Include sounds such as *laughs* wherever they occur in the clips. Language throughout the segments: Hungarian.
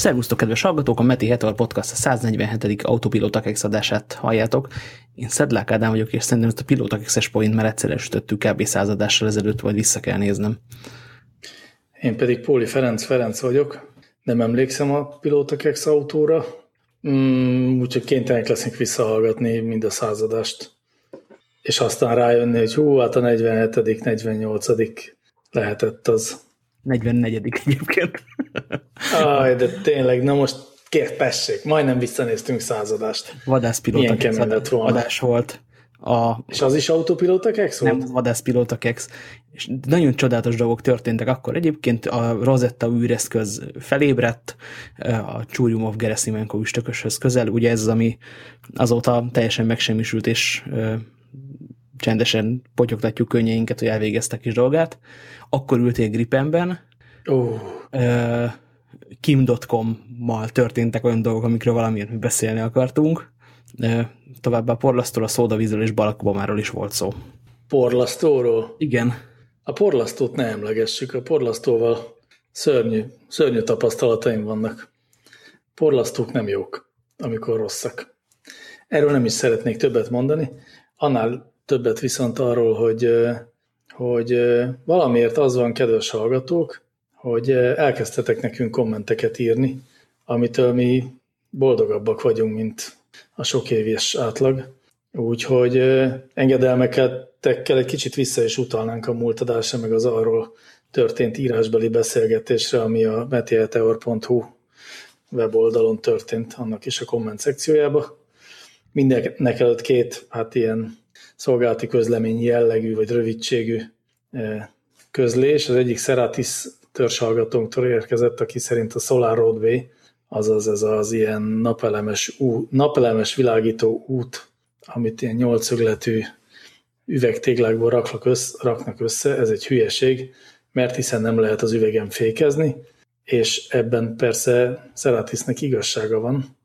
Szervusztok, kedves hallgatók! A Meti Hetal Podcast a 147. Autopilótak X adását halljátok. Én Szedlák Ádám vagyok, és szerintem ezt a Pilótak X-es point már egyszer esütöttük kb. századással ezelőtt, vagy vissza kell néznem. Én pedig Póli Ferenc Ferenc vagyok. Nem emlékszem a Pilótak X autóra, mm, úgyhogy kénytelenek leszünk visszahallgatni mind a századást. És aztán rájönni, hogy hú, hát a 47 48 lehetett az. 44 egyébként. Aj, de tényleg, na most kért tessék, majdnem visszanéztünk századást. Vadászpilóta adás volt. A, és az is autopilóta kex volt? Nem, vadászpilóta kex. És nagyon csodálatos dolgok történtek akkor. Egyébként a Rosetta űreszköz felébredt, a Csúriumov Gerasimenko üstököshöz közel. Ugye ez az, ami azóta teljesen megsemmisült, és csendesen potyogtatjuk könnyeinket, hogy elvégeztek is dolgát. Akkor ültél Gripenben. Oh. Kim.com-mal történtek olyan dolgok, amikről valamiért mi beszélni akartunk. Továbbá porlasztóról, a szódavízről és balakbomáról is volt szó. Porlasztóról? Igen. A porlasztót ne emlegessük. A porlasztóval szörnyű, szörnyű tapasztalataim vannak. Porlasztók nem jók, amikor rosszak. Erről nem is szeretnék többet mondani. Annál többet viszont arról, hogy, hogy valamiért az van, kedves hallgatók, hogy elkezdtetek nekünk kommenteket írni, amitől mi boldogabbak vagyunk, mint a sok éves átlag. Úgyhogy engedelmekkel egy kicsit vissza is utalnánk a múlt adásra, meg az arról történt írásbeli beszélgetésre, ami a metielteor.hu weboldalon történt, annak is a komment szekciójába. Mindennek előtt két, hát ilyen szolgálati közlemény jellegű vagy rövidségű eh, közlés. Az egyik Seratis törzshallgatónktól érkezett, aki szerint a Solar Roadway, azaz ez az ilyen napelemes, ú, napelemes világító út, amit ilyen nyolcszögletű üvegtéglákból raknak össze, raknak össze, ez egy hülyeség, mert hiszen nem lehet az üvegen fékezni, és ebben persze Szeratisnek igazsága van.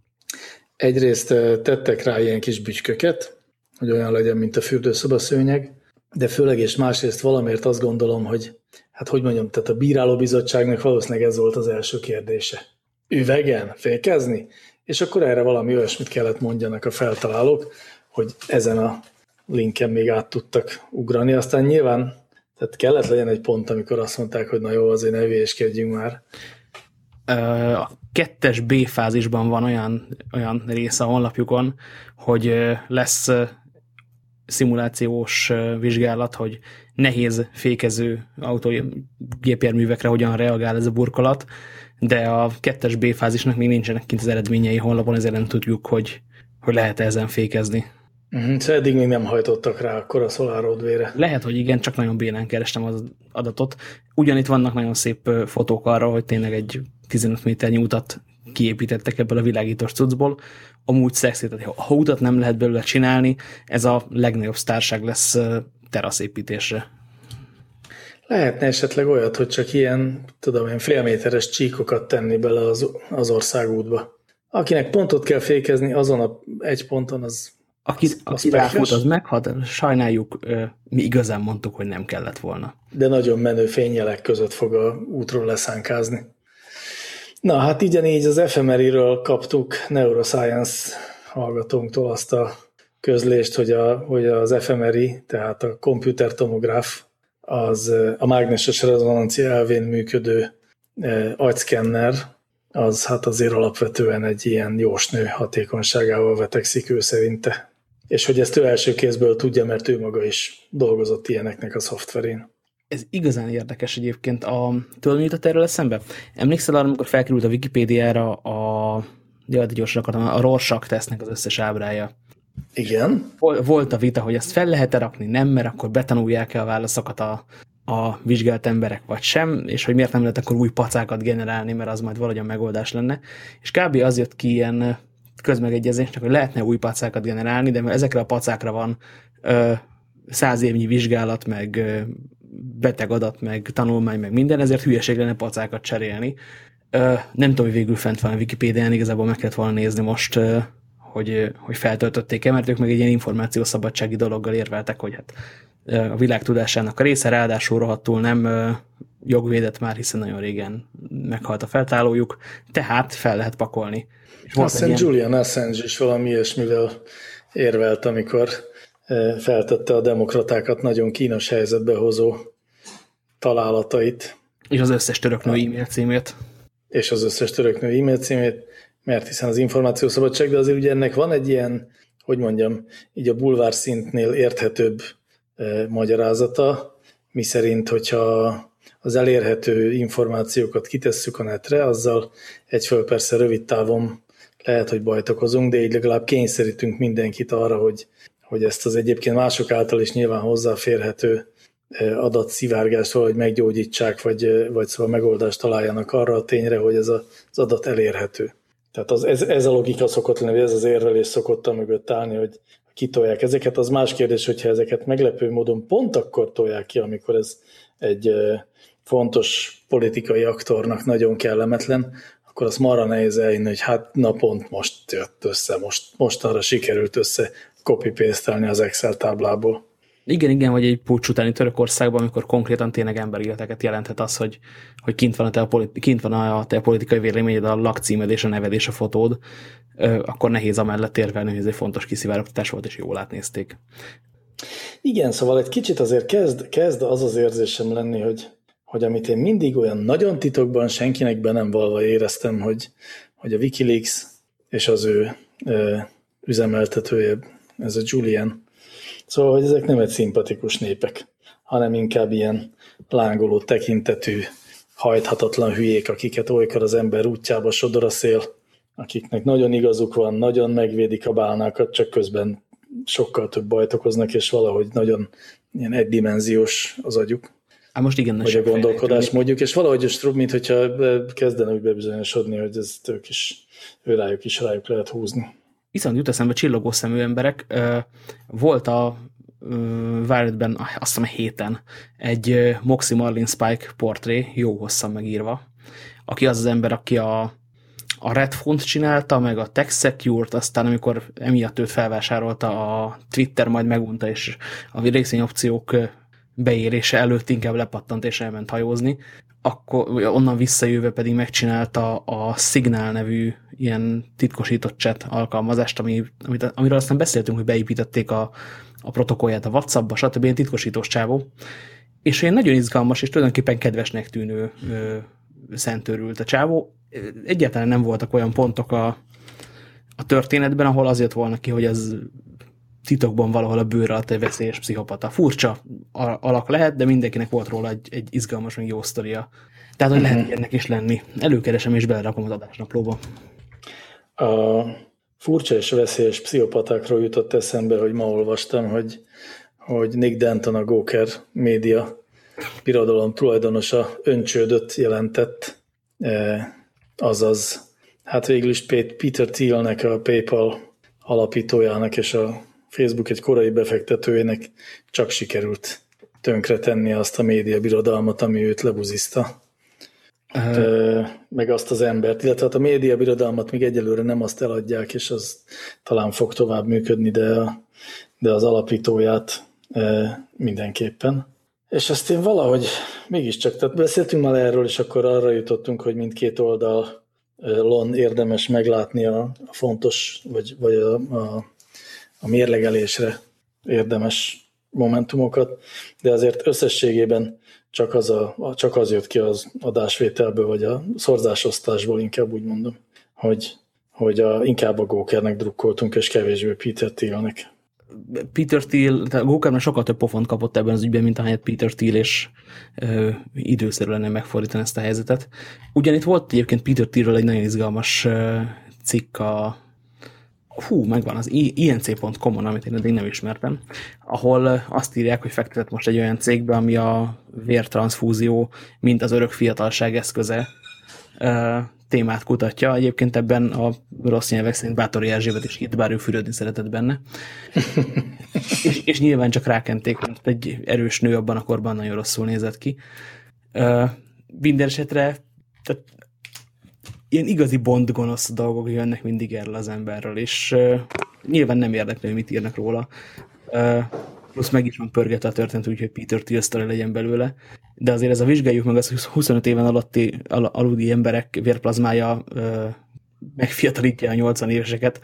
Egyrészt eh, tettek rá ilyen kis bütyköket, hogy olyan legyen, mint a fürdőszoba szőnyeg, de főleg és másrészt valamiért azt gondolom, hogy hát hogy mondjam, tehát a bírálóbizottságnak valószínűleg ez volt az első kérdése. Üvegen? Fékezni? És akkor erre valami olyasmit kellett mondjanak a feltalálók, hogy ezen a linken még át tudtak ugrani. Aztán nyilván tehát kellett legyen egy pont, amikor azt mondták, hogy na jó, azért ne hülyéskedjünk már. A kettes B fázisban van olyan, olyan része a honlapjukon, hogy lesz szimulációs vizsgálat, hogy nehéz fékező autógépjárművekre hogyan reagál ez a burkolat, de a kettes B fázisnak még nincsenek kint az eredményei honlapon, ezért nem tudjuk, hogy, hogy lehet -e ezen fékezni. Uh-huh. Szóval eddig még nem hajtottak rá akkor a SolarRoadway-re. Lehet, hogy igen, csak nagyon bénán kerestem az adatot. Ugyanitt vannak nagyon szép fotók arra, hogy tényleg egy 15 méternyi utat kiépítettek ebből a világítós cuccból, amúgy szexi, tehát ha utat nem lehet belőle csinálni, ez a legnagyobb sztárság lesz teraszépítésre. Lehetne esetleg olyat, hogy csak ilyen, tudom én, félméteres csíkokat tenni bele az, az országútba. Akinek pontot kell fékezni, azon a egy ponton az aki, az, aki ráfut, az meghalt, sajnáljuk, mi igazán mondtuk, hogy nem kellett volna. De nagyon menő fényjelek között fog a útról leszánkázni. Na, hát így az fMRI-ről kaptuk Neuroscience hallgatónktól azt a közlést, hogy, a, hogy az fMRI, tehát a komputertomográf, az a mágneses rezonancia elvén működő e, agyszkenner, az hát azért alapvetően egy ilyen jósnő hatékonyságával vetekszik ő szerinte. És hogy ezt ő első kézből tudja, mert ő maga is dolgozott ilyeneknek a szoftverén ez igazán érdekes egyébként. A, tudod, mi jutott erről eszembe? Emlékszel arra, amikor felkerült a Wikipédiára a, jaj, gyorsan akartam, a Rorschach tesznek az összes ábrája. Igen. Volt a vita, hogy ezt fel lehet-e rakni, nem, mert akkor betanulják-e a válaszokat a, a vizsgált emberek, vagy sem, és hogy miért nem lehet akkor új pacákat generálni, mert az majd valahogy a megoldás lenne. És kb. az jött ki ilyen közmegegyezésnek, hogy lehetne új pacákat generálni, de ezekre a pacákra van ö, száz évnyi vizsgálat, meg beteg adat, meg tanulmány, meg minden, ezért hülyeség lenne pacákat cserélni. Nem tudom, hogy végül fent van a Wikipédián, igazából meg kellett volna nézni most, hogy, hogy feltöltötték-e, mert ők meg egy ilyen információszabadsági dologgal érveltek, hogy hát a világ tudásának a része, ráadásul rohadtul nem jogvédett már, hiszen nagyon régen meghalt a feltálójuk, tehát fel lehet pakolni. Azt hiszem ilyen... Julian Assange is valami ilyesmivel érvelt, amikor feltette a demokratákat nagyon kínos helyzetbe hozó találatait. És az összes töröknő e-mail címét. És az összes töröknő e-mail címét, mert hiszen az információszabadság, de azért ugye ennek van egy ilyen, hogy mondjam, így a bulvár szintnél érthetőbb e, magyarázata, miszerint, hogyha az elérhető információkat kitesszük a netre, azzal egyföl persze rövid távon lehet, hogy bajt okozunk, de így legalább kényszerítünk mindenkit arra, hogy, hogy ezt az egyébként mások által is nyilván hozzáférhető adatszivárgást valahogy meggyógyítsák, vagy, vagy szóval megoldást találjanak arra a tényre, hogy ez a, az adat elérhető. Tehát az, ez, ez a logika szokott lenni, ez az érvelés szokott mögött állni, hogy kitolják ezeket. Az más kérdés, hogyha ezeket meglepő módon pont akkor tolják ki, amikor ez egy fontos politikai aktornak nagyon kellemetlen, akkor az marra nehéz eljönni, hogy hát na pont most jött össze, most, most arra sikerült össze copy paste az Excel táblából. Igen, igen, vagy egy pucs utáni Törökországban, amikor konkrétan tényleg emberéleteket jelenthet az, hogy, hogy kint, van a te a politi- kint van a te politikai véleményed, a lakcímed és a neved és a fotód, akkor nehéz amellett érvelni, hogy ez egy fontos kiszivárogtatás volt, és jól átnézték. Igen, szóval egy kicsit azért kezd, kezd az az érzésem lenni, hogy, hogy amit én mindig olyan nagyon titokban senkinek be nem valva éreztem, hogy, hogy a Wikileaks és az ő ö, üzemeltetője, ez a Julian, Szóval, hogy ezek nem egy szimpatikus népek, hanem inkább ilyen lángoló tekintetű, hajthatatlan hülyék, akiket olykor az ember útjába sodor a szél, akiknek nagyon igazuk van, nagyon megvédik a bálnákat, csak közben sokkal több bajt okoznak, és valahogy nagyon ilyen egydimenziós az agyuk. Hát most igen, vagy a gondolkodás mondjuk, és valahogy mint hogyha kezdene úgy bebizonyosodni, hogy ez ők is, ő rájuk is rájuk lehet húzni viszont jut eszembe csillogó szemű emberek. Volt a Wiredben azt hiszem héten egy Moxie Marlin Spike portré, jó hosszan megírva, aki az az ember, aki a, a Redfont csinálta, meg a TechSecure-t, aztán amikor emiatt őt felvásárolta a Twitter, majd megunta, és a részvényopciók beérése előtt inkább lepattant és elment hajózni, akkor onnan visszajöve pedig megcsinálta a Signal nevű ilyen titkosított chat alkalmazást, ami, amit, amiről aztán beszéltünk, hogy beépítették a, a protokollját a WhatsApp-ba, stb. ilyen titkosítós csávó. És olyan nagyon izgalmas és tulajdonképpen kedvesnek tűnő ö, szentőrült a csávó. Egyáltalán nem voltak olyan pontok a, a történetben, ahol azért volna ki, hogy ez titokban valahol a bőre alatt egy veszélyes pszichopata. Furcsa alak lehet, de mindenkinek volt róla egy, egy izgalmas, meg jó sztoria. Tehát, hogy lehet ennek is lenni. Előkeresem és belerakom az adásnaplóba. A furcsa és veszélyes pszichopatákról jutott eszembe, hogy ma olvastam, hogy, hogy Nick Denton, a Goker média birodalom tulajdonosa öncsődöt jelentett, e, azaz, hát végül is Peter Thielnek, a PayPal alapítójának és a Facebook egy korai befektetőjének csak sikerült tönkretenni azt a média birodalmat, ami őt lebuzizta. Hát, uh, meg azt az embert, illetve hát a média birodalmat még egyelőre nem azt eladják, és az talán fog tovább működni, de, a, de az alapítóját uh, mindenképpen. És ezt én valahogy mégiscsak, tehát beszéltünk már erről, és akkor arra jutottunk, hogy mindkét oldalon érdemes meglátni a, a fontos, vagy, vagy a, a a mérlegelésre érdemes momentumokat, de azért összességében csak az, a, csak az jött ki az adásvételből, vagy a szorzásosztásból inkább úgy mondom, hogy, hogy a, inkább a Gókernek drukkoltunk, és kevésbé Peter Thielnek. Peter Thiel, tehát Gókernek sokkal több pofont kapott ebben az ügyben, mint ahelyett Peter Thiel, és ö, időszerű lenne megfordítani ezt a helyzetet. Ugyanitt volt egyébként Peter Thielről egy nagyon izgalmas ö, cikk a hú, megvan az inc.com-on, amit én eddig nem ismertem, ahol azt írják, hogy fektetett most egy olyan cégbe, ami a vértranszfúzió, mint az örök fiatalság eszköze témát kutatja. Egyébként ebben a rossz nyelvek szerint Bátori Erzsébet is itt, bár ő fürödni szeretett benne. *laughs* és, és nyilván csak rákenték, mert egy erős nő abban a korban nagyon rosszul nézett ki. Minden esetre tehát ilyen igazi bond gonosz dolgok jönnek mindig erről az emberről, és uh, nyilván nem érdekli, hogy mit írnak róla. Uh, Plusz meg is van pörgetve a történet, úgyhogy Peter Thiel legyen belőle. De azért ez a vizsgáljuk meg az, hogy 25 éven alatti al aludi emberek vérplazmája ö, megfiatalítja a 80 éveseket.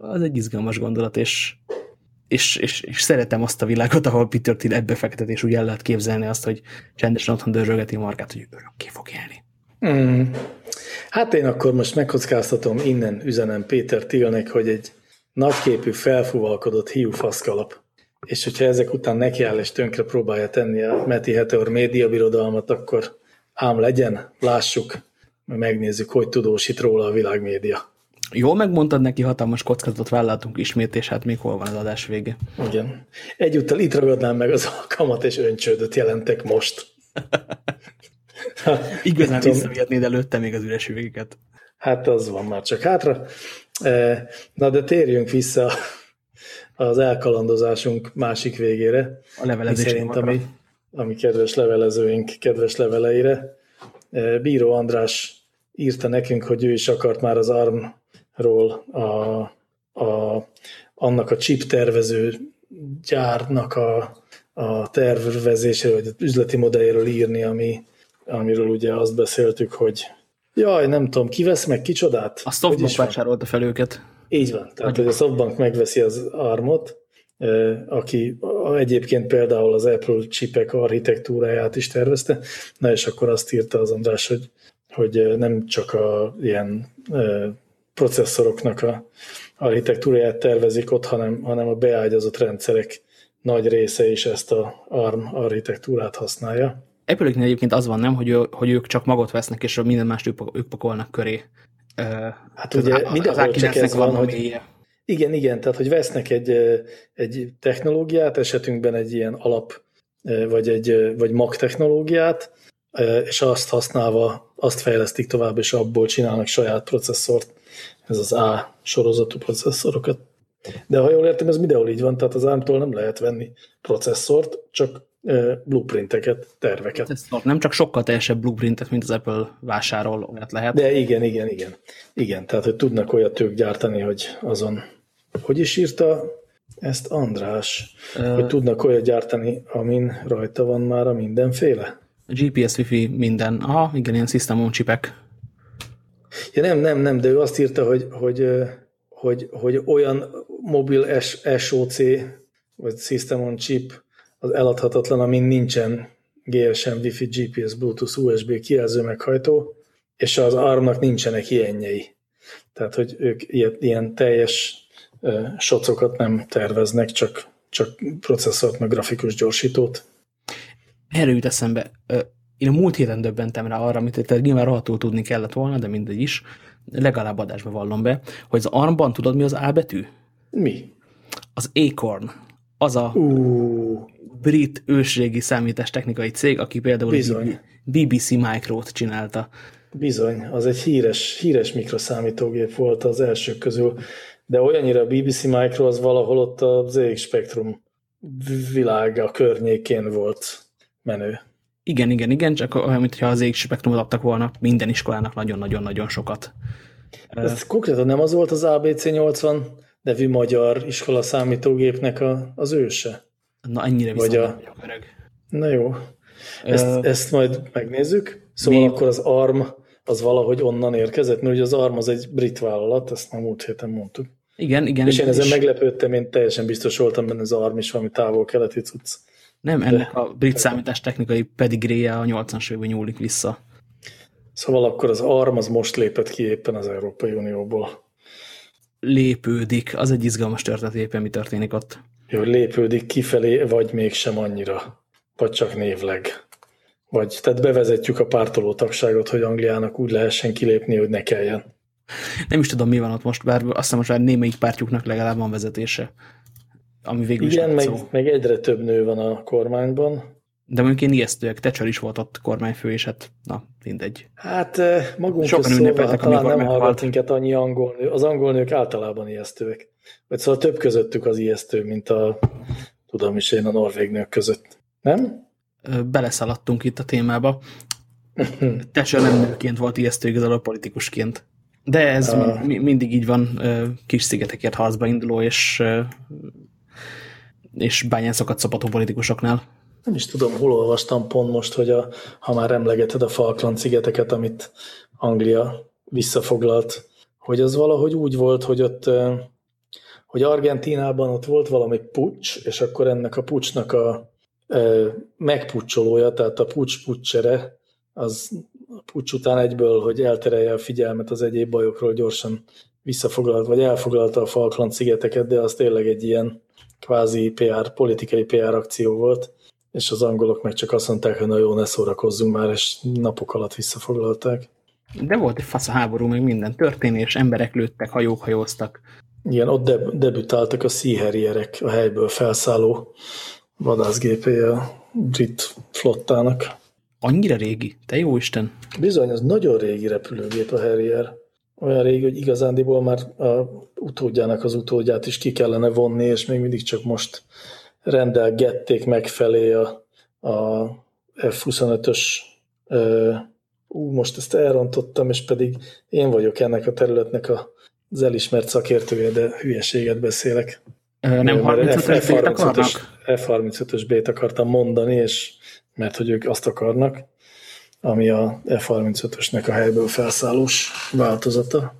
Az egy izgalmas gondolat, és, és, és, és szeretem azt a világot, ahol Peter Thiel ebbe fektet, és úgy el lehet képzelni azt, hogy csendesen otthon dörrögeti a markát, hogy örökké fog élni. Mm. Hát én akkor most megkockáztatom, innen üzenem Péter Tilnek, hogy egy nagyképű, felfúvalkodott hiú faszkalap. És hogyha ezek után nekiáll és tönkre próbálja tenni a Meti Heteor média birodalmat, akkor ám legyen, lássuk, megnézzük, hogy tudósít róla a világmédia. Jól megmondtad neki, hatalmas kockázatot vállaltunk ismét, és hát még hol van az adás vége. Igen. Egyúttal itt ragadnám meg az alkalmat, és öncsődöt jelentek most. *laughs* *laughs* Igazán visszavihetnéd előtte még az üres üvegeket. Hát az van már csak hátra. E, na de térjünk vissza az elkalandozásunk másik végére. A levelezés szerint, ami, ami kedves levelezőink kedves leveleire. E, Bíró András írta nekünk, hogy ő is akart már az ARM-ról a, a, annak a chip tervező gyárnak a, a tervezése, vagy az üzleti modelljéről írni, ami, amiről ugye azt beszéltük, hogy jaj, nem tudom, ki vesz meg kicsodát? A Softbank vásárolta fel őket. Így van, tehát Nagyon. hogy a Softbank megveszi az ARM-ot, aki egyébként például az Apple chipek architektúráját is tervezte, na és akkor azt írta az András, hogy, hogy nem csak a ilyen processzoroknak a architektúráját tervezik ott, hanem, hanem a beágyazott rendszerek nagy része is ezt a ARM architektúrát használja. Apple egyébként az van, nem, hogy, hogy ők csak magot vesznek, és minden mást ők, ők pakolnak köré. Hát ugye az, mindenhol csak ez van, hogy... Mélye. Igen, igen, tehát hogy vesznek egy, egy technológiát, esetünkben egy ilyen alap, vagy egy vagy mag technológiát, és azt használva, azt fejlesztik tovább, és abból csinálnak saját processzort, ez az A sorozatú processzorokat. De ha jól értem, ez mindenhol így van, tehát az ARM-tól nem lehet venni processzort, csak blueprinteket, terveket. Processzort, nem csak sokkal teljesebb blueprintet, mint az Apple vásárol, olyat lehet. De igen, igen, igen. Igen, tehát hogy tudnak olyat ők gyártani, hogy azon, hogy is írta ezt András, uh, hogy tudnak olyat gyártani, amin rajta van már a mindenféle? GPS, Wi-Fi, minden. Aha, igen, ilyen system on chipek. Ja nem, nem, nem, de ő azt írta, hogy, hogy, hogy, hogy olyan mobil SOC, vagy System on Chip az eladhatatlan, amin nincsen GSM, Wi-Fi, GPS, Bluetooth, USB kijelző meghajtó, és az ARM-nak nincsenek ilyenjei. Tehát, hogy ők ilyen, ilyen teljes uh, socokat nem terveznek, csak, csak processzort, meg grafikus gyorsítót. Erről jut eszembe. Én a múlt héten döbbentem rá arra, amit tehát nyilván rohadtul tudni kellett volna, de mindegy is, legalább adásba vallom be, hogy az ARM-ban tudod, mi az A betű? Mi? Az Acorn. Az a uh. brit ősrégi számítástechnikai cég, aki például Bizony. BBC Micro-t csinálta. Bizony, az egy híres, híres mikroszámítógép volt az elsők közül, de olyannyira a BBC Micro az valahol ott a ZX Spectrum világa környékén volt menő. Igen, igen, igen, csak olyan, mintha az ZX Spectrumot adtak volna minden iskolának nagyon-nagyon-nagyon sokat. Ez konkrétan nem az volt az ABC 80 nevű magyar iskola számítógépnek a, az őse? Na ennyire viszont Vagy a... öreg. Na jó. Ezt, uh, ezt majd megnézzük. Szóval mi? akkor az ARM az valahogy onnan érkezett, mert ugye az ARM az egy brit vállalat, ezt már múlt héten mondtuk. Igen, igen. És én ezen is. meglepődtem, én teljesen biztos voltam benne, az ARM is valami távol-keleti cucc. Nem, ennek De... a brit számítás technikai pedigréje a 80-as évben nyúlik vissza. Szóval akkor az ARM az most lépett ki éppen az Európai Unióból. Lépődik. Az egy izgalmas történet éppen, mi történik ott. Jó, lépődik kifelé, vagy mégsem annyira. Vagy csak névleg. Vagy, tehát bevezetjük a pártoló tagságot, hogy Angliának úgy lehessen kilépni, hogy ne kelljen. Nem is tudom, mi van ott most, bár azt hiszem most már némelyik pártjuknak legalább van vezetése. Ami végül Igen, meg, meg egyre több nő van a kormányban. De mondjuk én ijesztőek, Thatcher is volt ott kormányfő, és hát na, mindegy. Hát eh, magunk Sokan szólva, talán nem hallgat minket annyi angol nő. Az angol nők általában ijesztőek. Vagy szóval több közöttük az ijesztő, mint a, tudom is én, a norvég nők között. Nem? Beleszaladtunk itt a témába. *laughs* Thatcher nem nőként volt ijesztő, igazából politikusként. De ez uh. mi, mindig így van, kis szigetekért harcba induló, és és bányászokat szopató politikusoknál. Nem is tudom, hol olvastam pont most, hogy a, ha már emlegeted a Falkland szigeteket, amit Anglia visszafoglalt, hogy az valahogy úgy volt, hogy ott hogy Argentínában ott volt valami pucs, és akkor ennek a pucsnak a e, megpucsolója, tehát a pucs pucsere, az a pucs után egyből, hogy elterelje a figyelmet az egyéb bajokról, gyorsan visszafoglalt, vagy elfoglalta a Falkland szigeteket, de az tényleg egy ilyen kvázi PR, politikai PR akció volt, és az angolok meg csak azt mondták, hogy na jó, ne szórakozzunk már, és napok alatt visszafoglalták. De volt egy fasz a háború, meg minden történés, emberek lőttek, hajók hajóztak. Igen, ott deb debütáltak a Sea Harrierek, a helyből felszálló vadászgépé a brit flottának. Annyira régi? Te jó Isten! Bizony, az nagyon régi repülőgép a Harrier. Olyan régi, hogy igazándiból már a utódjának az utódját is ki kellene vonni, és még mindig csak most rendelgették megfelé a, a F-25-ös ú, most ezt elrontottam, és pedig én vagyok ennek a területnek az elismert szakértője, de hülyeséget beszélek. Nem 35-ös bét akarnak? F-35-ös bét akartam mondani, és mert hogy ők azt akarnak, ami a F-35-ösnek a helyből felszállós változata.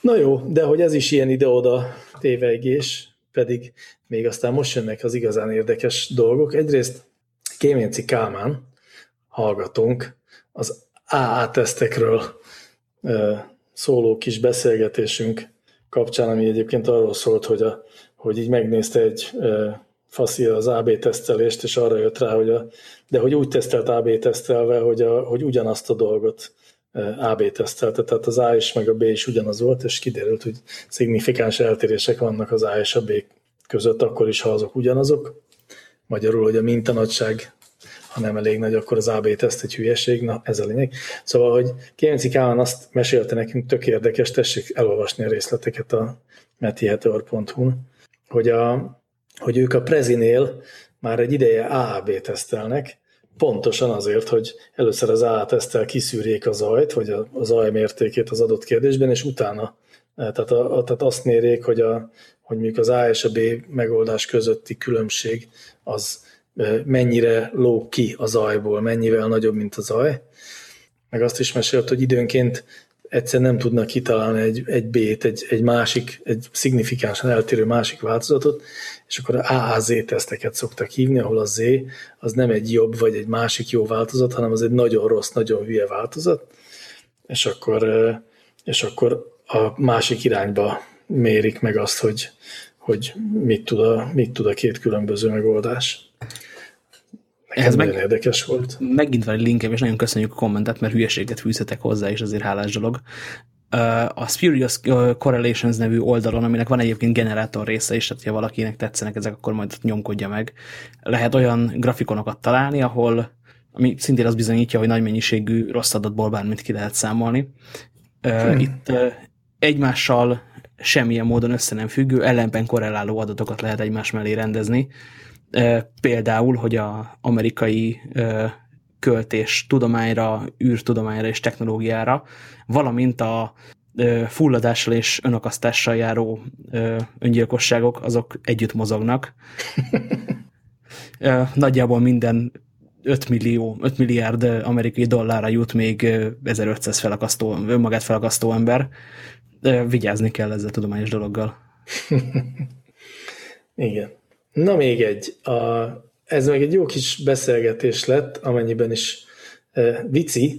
Na jó, de hogy ez is ilyen ide-oda tévegés, pedig még aztán most jönnek az igazán érdekes dolgok. Egyrészt Kéménci Kálmán, hallgatunk, az AA-tesztekről szóló kis beszélgetésünk kapcsán, ami egyébként arról szólt, hogy, a, hogy így megnézte egy faszi az AB tesztelést, és arra jött rá, hogy a, de hogy úgy tesztelt AB tesztelve, hogy, a, hogy ugyanazt a dolgot AB tesztelte, tehát az A is meg a B is ugyanaz volt, és kiderült, hogy szignifikáns eltérések vannak az A és a B között, akkor is, ha azok ugyanazok. Magyarul, hogy a mintanagyság ha nem elég nagy, akkor az AB teszt egy hülyeség, na ez a lényeg. Szóval, hogy Kénci Kálmán azt mesélte nekünk, tök érdekes, tessék elolvasni a részleteket a metiheteor.hu-n, hogy, a, hogy ők a Prezinél már egy ideje AAB tesztelnek, pontosan azért, hogy először az AA tesztel kiszűrjék a zajt, vagy a, a zaj mértékét az adott kérdésben, és utána tehát, a, a, tehát azt mérjék, hogy, a, hogy mondjuk az A és a B megoldás közötti különbség az mennyire lóg ki a zajból, mennyivel nagyobb, mint a zaj. Meg azt is mesélt, hogy időnként egyszer nem tudnak kitalálni egy, egy B-t, egy, egy másik, egy szignifikánsan eltérő másik változatot, és akkor AAZ teszteket szoktak hívni, ahol a Z az nem egy jobb vagy egy másik jó változat, hanem az egy nagyon rossz, nagyon hülye változat, és akkor, és akkor a másik irányba mérik meg azt, hogy, hogy mit tud, a, mit tud a két különböző megoldás. Ez meg, érdekes volt. Megint van egy linkem, és nagyon köszönjük a kommentet, mert hülyeséget fűzhetek hozzá, és azért hálás dolog. A Spurious Correlations nevű oldalon, aminek van egyébként generátor része is, tehát ha valakinek tetszenek ezek, akkor majd nyomkodja meg. Lehet olyan grafikonokat találni, ahol ami szintén az bizonyítja, hogy nagy mennyiségű rossz adatból bármit ki lehet számolni. Hmm. Itt egymással semmilyen módon össze nem függő, ellenben korreláló adatokat lehet egymás mellé rendezni, Például, hogy a amerikai költés tudományra, űrtudományra és technológiára, valamint a fulladással és önakasztással járó öngyilkosságok, azok együtt mozognak. Nagyjából minden 5 millió, 5 milliárd amerikai dollárra jut még 1500 felakasztó, önmagát felakasztó ember. Vigyázni kell ezzel a tudományos dologgal. Igen. Na még egy, a, ez meg egy jó kis beszélgetés lett, amennyiben is e, vici,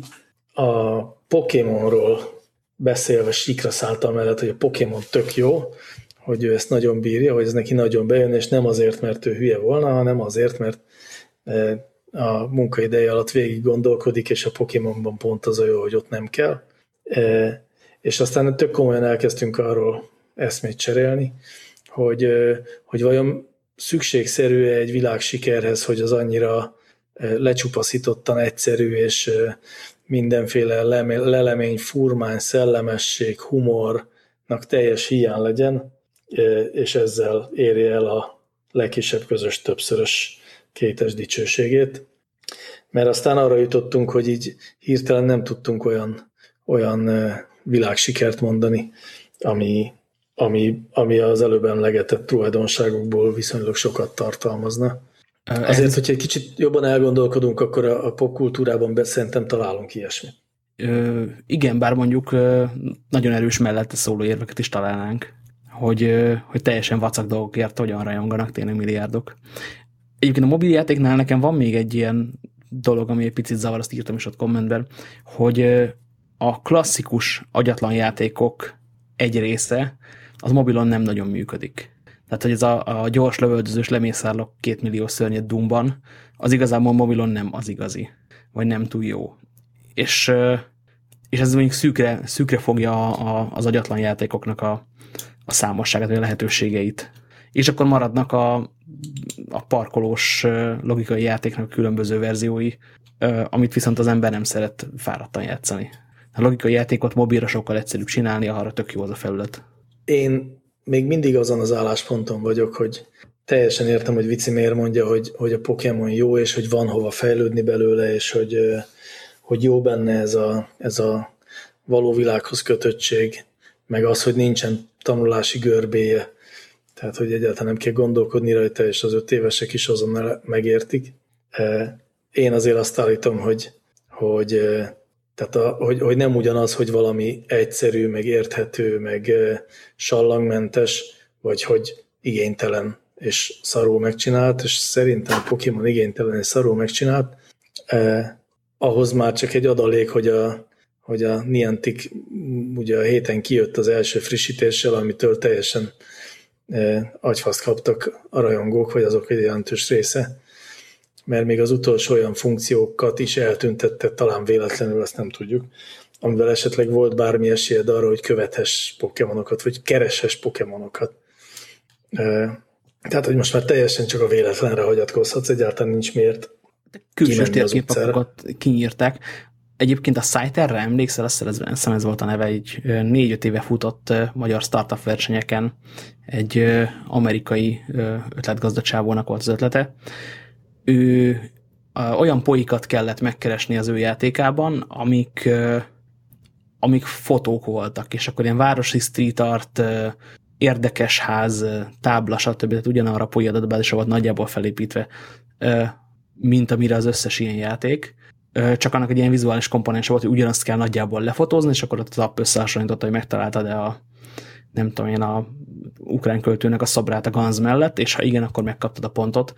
a Pokémonról beszélve sikra szálltam mellett, hogy a Pokémon tök jó, hogy ő ezt nagyon bírja, hogy ez neki nagyon bejön, és nem azért, mert ő hülye volna, hanem azért, mert e, a munkaideje alatt végig gondolkodik, és a Pokémonban pont az a jó, hogy ott nem kell. E, és aztán tök komolyan elkezdtünk arról eszmét cserélni, hogy, e, hogy vajon szükségszerű egy világ sikerhez, hogy az annyira lecsupaszítottan egyszerű és mindenféle lelemény, furmány, szellemesség, humornak teljes hiány legyen, és ezzel érje el a legkisebb közös többszörös kétes dicsőségét. Mert aztán arra jutottunk, hogy így hirtelen nem tudtunk olyan, olyan világsikert mondani, ami, ami, ami az előbb emlegetett tulajdonságokból viszonylag sokat tartalmazna. Azért, hogyha egy kicsit jobban elgondolkodunk, akkor a, a popkultúrában szerintem találunk ilyesmit. Ö, igen, bár mondjuk ö, nagyon erős mellette szóló érveket is találnánk, hogy, ö, hogy teljesen vacak dolgokért hogyan rajonganak tényleg milliárdok. Egyébként a mobiljátéknál nekem van még egy ilyen dolog, ami egy picit zavar, azt írtam is ott kommentben, hogy a klasszikus agyatlan játékok egy része az mobilon nem nagyon működik. Tehát, hogy ez a, a gyors lövöldözős lemészárlok két millió szörnyet Doomban, az igazából mobilon nem az igazi, vagy nem túl jó. És, és ez mondjuk szűkre, szűkre fogja a, az agyatlan játékoknak a, a számosságát, vagy a lehetőségeit. És akkor maradnak a, a parkolós logikai játéknak a különböző verziói, amit viszont az ember nem szeret fáradtan játszani. A logikai játékot mobilra sokkal egyszerűbb csinálni, arra tök jó az a felület. Én még mindig azon az állásponton vagyok, hogy teljesen értem, hogy Vici miért mondja, hogy, hogy a Pokémon jó, és hogy van hova fejlődni belőle, és hogy, hogy jó benne ez a, ez a való világhoz kötöttség, meg az, hogy nincsen tanulási görbéje, tehát hogy egyáltalán nem kell gondolkodni rajta, és az öt évesek is azonnal megértik. Én azért azt állítom, hogy, hogy tehát a, hogy, hogy nem ugyanaz, hogy valami egyszerű, meg érthető, meg sallangmentes, vagy hogy igénytelen és szarul megcsinált, és szerintem Pokémon igénytelen és szarul megcsinált, eh, ahhoz már csak egy adalék, hogy a, hogy a Niantic ugye a héten kijött az első frissítéssel, amitől teljesen eh, agyfaszt kaptak a rajongók, vagy azok egy jelentős része mert még az utolsó olyan funkciókat is eltüntette, talán véletlenül, azt nem tudjuk, amivel esetleg volt bármi esélyed arra, hogy követhess pokémonokat, vagy kereshess pokémonokat. Tehát, hogy most már teljesen csak a véletlenre hagyatkozhatsz, egyáltalán nincs miért Külső térképakokat kinyírták. Egyébként a Scytherre emlékszel, azt hiszem ez volt a neve, egy négy-öt éve futott magyar startup versenyeken egy amerikai ötletgazdacsávónak volt az ötlete, ő olyan poikat kellett megkeresni az ő játékában, amik, amik fotók voltak, és akkor ilyen városi street art, érdekes ház, tábla, stb. Tehát ugyanarra a poi adatbázisra volt nagyjából felépítve, mint amire az összes ilyen játék, csak annak egy ilyen vizuális komponens volt, hogy ugyanazt kell nagyjából lefotózni, és akkor ott az app összehasonlította, hogy megtaláltad-e a nem tudom én, a ukrán költőnek a szobrát a Ganz mellett, és ha igen, akkor megkaptad a pontot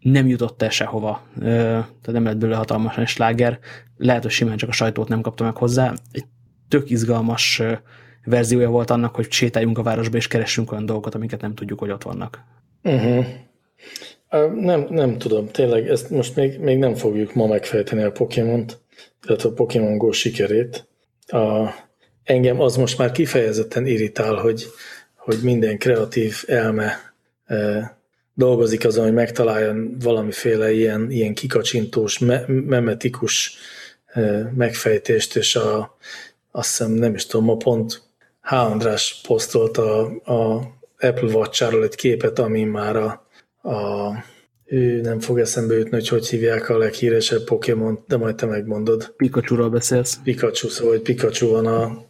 nem jutott el sehova. Tehát nem lett belőle hatalmasan sláger. Lehet, hogy simán csak a sajtót nem kapta meg hozzá. Egy tök izgalmas verziója volt annak, hogy sétáljunk a városba és keressünk olyan dolgokat, amiket nem tudjuk, hogy ott vannak. Uh-huh. Nem, nem tudom, tényleg ezt most még, még nem fogjuk ma megfejteni a Pokémon-t, illetve a Pokémon Go sikerét. A, engem az most már kifejezetten irritál, hogy, hogy minden kreatív elme dolgozik azon, hogy megtaláljon valamiféle ilyen, ilyen kikacsintós, me memetikus megfejtést, és a, azt hiszem, nem is tudom, ma pont H. András posztolt a, a Apple watch egy képet, ami már a, a ő nem fog eszembe jutni, hogy hogy hívják a leghíresebb Pokémon, de majd te megmondod. Pikachu-ról beszélsz. Pikachu, szóval hogy Pikachu van a,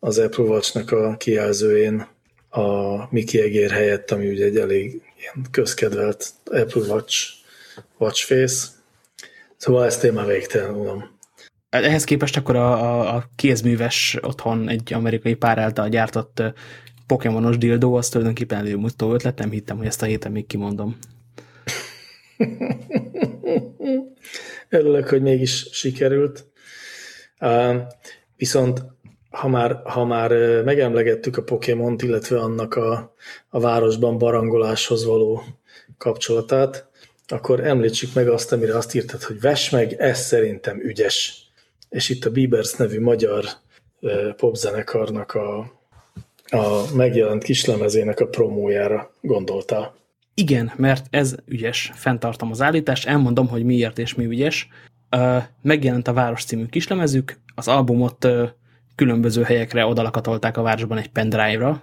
az Apple Watch-nak a kijelzőjén a Mickey egér helyett, ami ugye egy elég ilyen közkedvelt Apple Watch, Watch Face. Szóval ezt én már végtelen unom. Ehhez képest akkor a, a, a kézműves otthon egy amerikai pár által gyártott Pokémonos dildó, az tulajdonképpen előmutó ötlet, nem hittem, hogy ezt a héten még kimondom. Örülök, hogy mégis sikerült. Uh, viszont ha már, ha már megemlegettük a Pokémont, illetve annak a, a városban barangoláshoz való kapcsolatát, akkor említsük meg azt, amire azt írtad, hogy vess meg, ez szerintem ügyes. És itt a Biebers nevű magyar popzenekarnak a, a megjelent kislemezének a promójára gondoltál. Igen, mert ez ügyes. Fentartom az állítást, elmondom, hogy miért és mi ügyes. Megjelent a Város című kislemezük, az albumot különböző helyekre odalakatolták a városban egy pendrive-ra,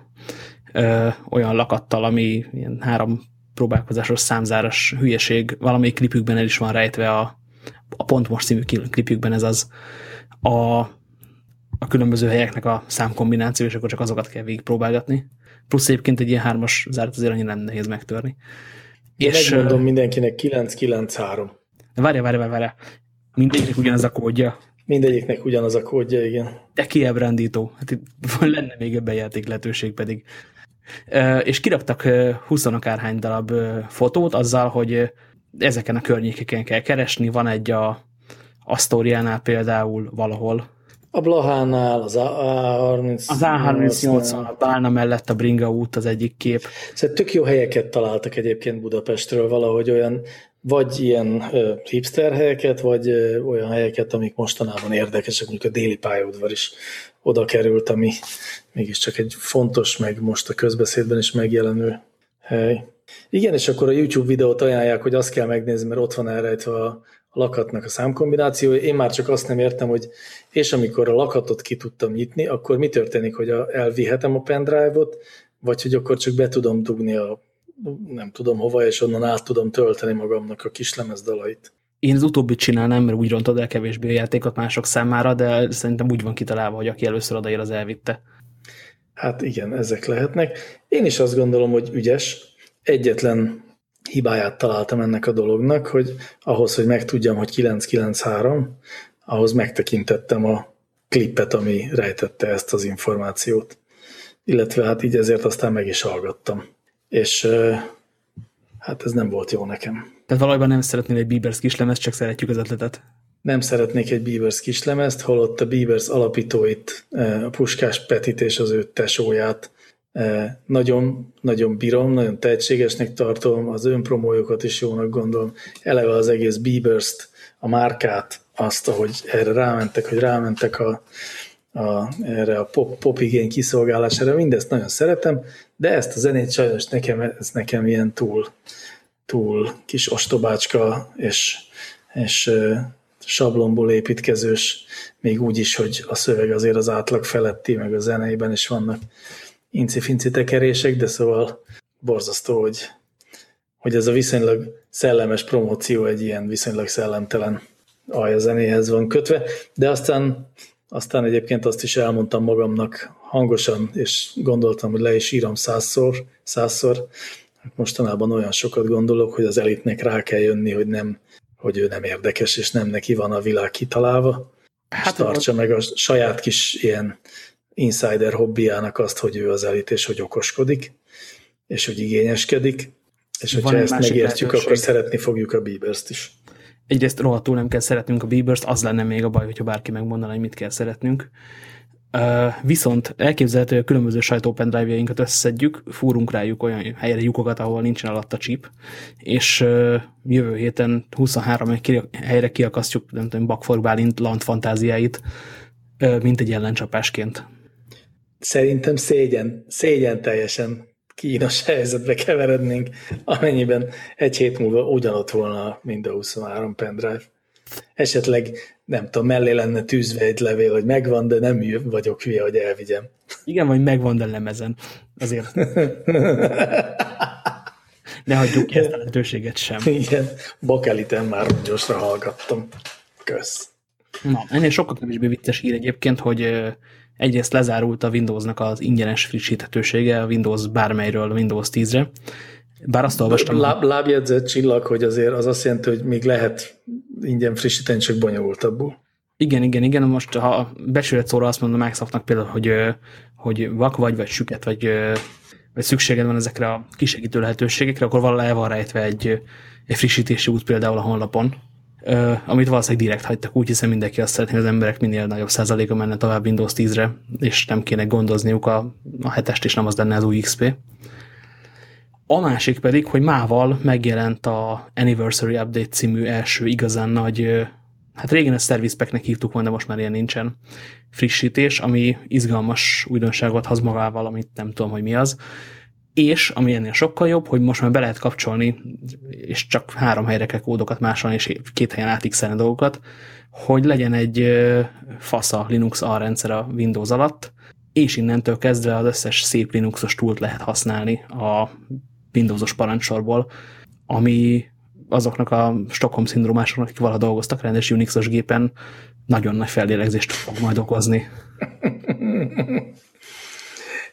olyan lakattal, ami ilyen három próbálkozásos számzáras hülyeség, valamelyik klipükben el is van rejtve a, a Pont Most című klipükben ez az a, a különböző helyeknek a számkombináció, és akkor csak azokat kell végigpróbálgatni. Plusz egyébként egy ilyen hármas zárt azért annyira nem nehéz megtörni. Én és megmondom mindenkinek 993. Várja, várja, várja. Mindegyiknek ugyanaz a kódja. Mindegyiknek ugyanaz a kódja, igen. De kiábrándító. Hát itt *laughs* lenne még ebben játék lehetőség pedig. És kiraktak 20 akárhány darab fotót azzal, hogy ezeken a környékeken kell keresni. Van egy a Astoriánál például valahol. A Blahánál, az A38. Az A38, a Bálna mellett a Bringa út az egyik kép. Szóval tök jó helyeket találtak egyébként Budapestről, valahogy olyan vagy ilyen hipster helyeket, vagy olyan helyeket, amik mostanában érdekesek, mondjuk a déli pályaudvar is oda került, ami mégiscsak egy fontos, meg most a közbeszédben is megjelenő hely. Igen, és akkor a YouTube videót ajánlják, hogy azt kell megnézni, mert ott van elrejtve a, lakatnak a számkombinációja. Én már csak azt nem értem, hogy és amikor a lakatot ki tudtam nyitni, akkor mi történik, hogy elvihetem a pendrive-ot, vagy hogy akkor csak be tudom dugni a nem tudom hova, és onnan át tudom tölteni magamnak a kis lemezdalait. Én az utóbbit csinálnám, mert úgy rontod el kevésbé a játékot mások számára, de szerintem úgy van kitalálva, hogy aki először odaér, az elvitte. Hát igen, ezek lehetnek. Én is azt gondolom, hogy ügyes. Egyetlen hibáját találtam ennek a dolognak, hogy ahhoz, hogy megtudjam, hogy 993, ahhoz megtekintettem a klippet, ami rejtette ezt az információt. Illetve hát így ezért aztán meg is hallgattam és hát ez nem volt jó nekem. Tehát valójában nem szeretnél egy Biebers kislemezt, csak szeretjük az ötletet. Nem szeretnék egy Biebers kislemezt, holott a Biebers alapítóit, a Puskás Petit és az ő tesóját nagyon, nagyon bírom, nagyon tehetségesnek tartom, az önpromójukat is jónak gondolom, eleve az egész Biebers-t, a márkát, azt, ahogy erre rámentek, hogy rámentek a, a, erre a pop, pop igény kiszolgálására, mindezt nagyon szeretem, de ezt a zenét sajnos nekem, ez nekem ilyen túl, túl kis ostobácska, és, és sablomból építkezős, még úgy is, hogy a szöveg azért az átlag feletti, meg a zeneiben is vannak inci-finci tekerések, de szóval borzasztó, hogy, hogy ez a viszonylag szellemes promóció egy ilyen viszonylag szellemtelen alja zenéhez van kötve, de aztán aztán egyébként azt is elmondtam magamnak hangosan, és gondoltam, hogy le is írom százszor, százszor. Mostanában olyan sokat gondolok, hogy az elitnek rá kell jönni, hogy nem, hogy ő nem érdekes, és nem neki van a világ kitalálva. Hát és tartsa meg a saját kis ilyen insider hobbiának azt, hogy ő az elit, és hogy okoskodik, és hogy igényeskedik, és hogyha ezt megértjük, lehetőség. akkor szeretni fogjuk a Bieberst is egyrészt rohadtul nem kell szeretnünk a Biebers-t, az lenne még a baj, hogyha bárki megmondaná, hogy mit kell szeretnünk. Viszont elképzelhető, hogy a különböző sajtó pendrive-jainkat összeszedjük, fúrunk rájuk olyan helyre lyukokat, ahol nincsen alatt a chip, és jövő héten 23 egy helyre kiakasztjuk, nem tudom, Bakfor Bálint lant fantáziáit, mint egy ellencsapásként. Szerintem szégyen, szégyen teljesen kínos helyzetbe keverednénk, amennyiben egy hét múlva ugyanott volna mind a 23 pendrive. Esetleg, nem tudom, mellé lenne tűzve egy levél, hogy megvan, de nem vagyok hülye, hogy elvigyem. Igen, vagy megvan, de lemezen. Azért. *laughs* Ne hagyjuk ki ezt a lehetőséget sem. Igen, bakeliten már gyorsra hallgattam. Kösz. Na, ennél sokkal kevésbé vicces hír egyébként, hogy Egyrészt lezárult a Windowsnak az ingyenes frissíthetősége a Windows bármelyről Windows 10-re. Bár azt olvastam... Láb, lábjegyzett csillag, hogy azért az azt jelenti, hogy még lehet ingyen frissíteni, csak bonyolultabbul. Igen, igen, igen. Most ha besület szóra azt mondom Microsoftnak például, hogy, hogy vak vagy, vagy süket, vagy, vagy szükséged van ezekre a kisegítő lehetőségekre, akkor valahogy el van rejtve egy, egy frissítési út például a honlapon, amit valószínűleg direkt hagytak úgy, hiszen mindenki azt szeretné, hogy az emberek minél nagyobb százaléka menne tovább Windows 10-re, és nem kéne gondozniuk a, a hetest, és nem az lenne az új XP. A másik pedig, hogy mával megjelent a Anniversary Update című első igazán nagy, hát régen ezt Service Pack-nek hívtuk volna, de most már ilyen nincsen, frissítés, ami izgalmas újdonságot hoz magával, amit nem tudom, hogy mi az. És ami ennél sokkal jobb, hogy most már be lehet kapcsolni, és csak három helyre kell kódokat másolni, és két helyen átixelni dolgokat, hogy legyen egy fasza Linux A rendszer a Windows alatt, és innentől kezdve az összes szép Linuxos túlt lehet használni a Windowsos parancsorból, ami azoknak a Stockholm szindrómásoknak, akik valaha dolgoztak rendes Unixos gépen, nagyon nagy fellélegzést fog majd okozni. *laughs*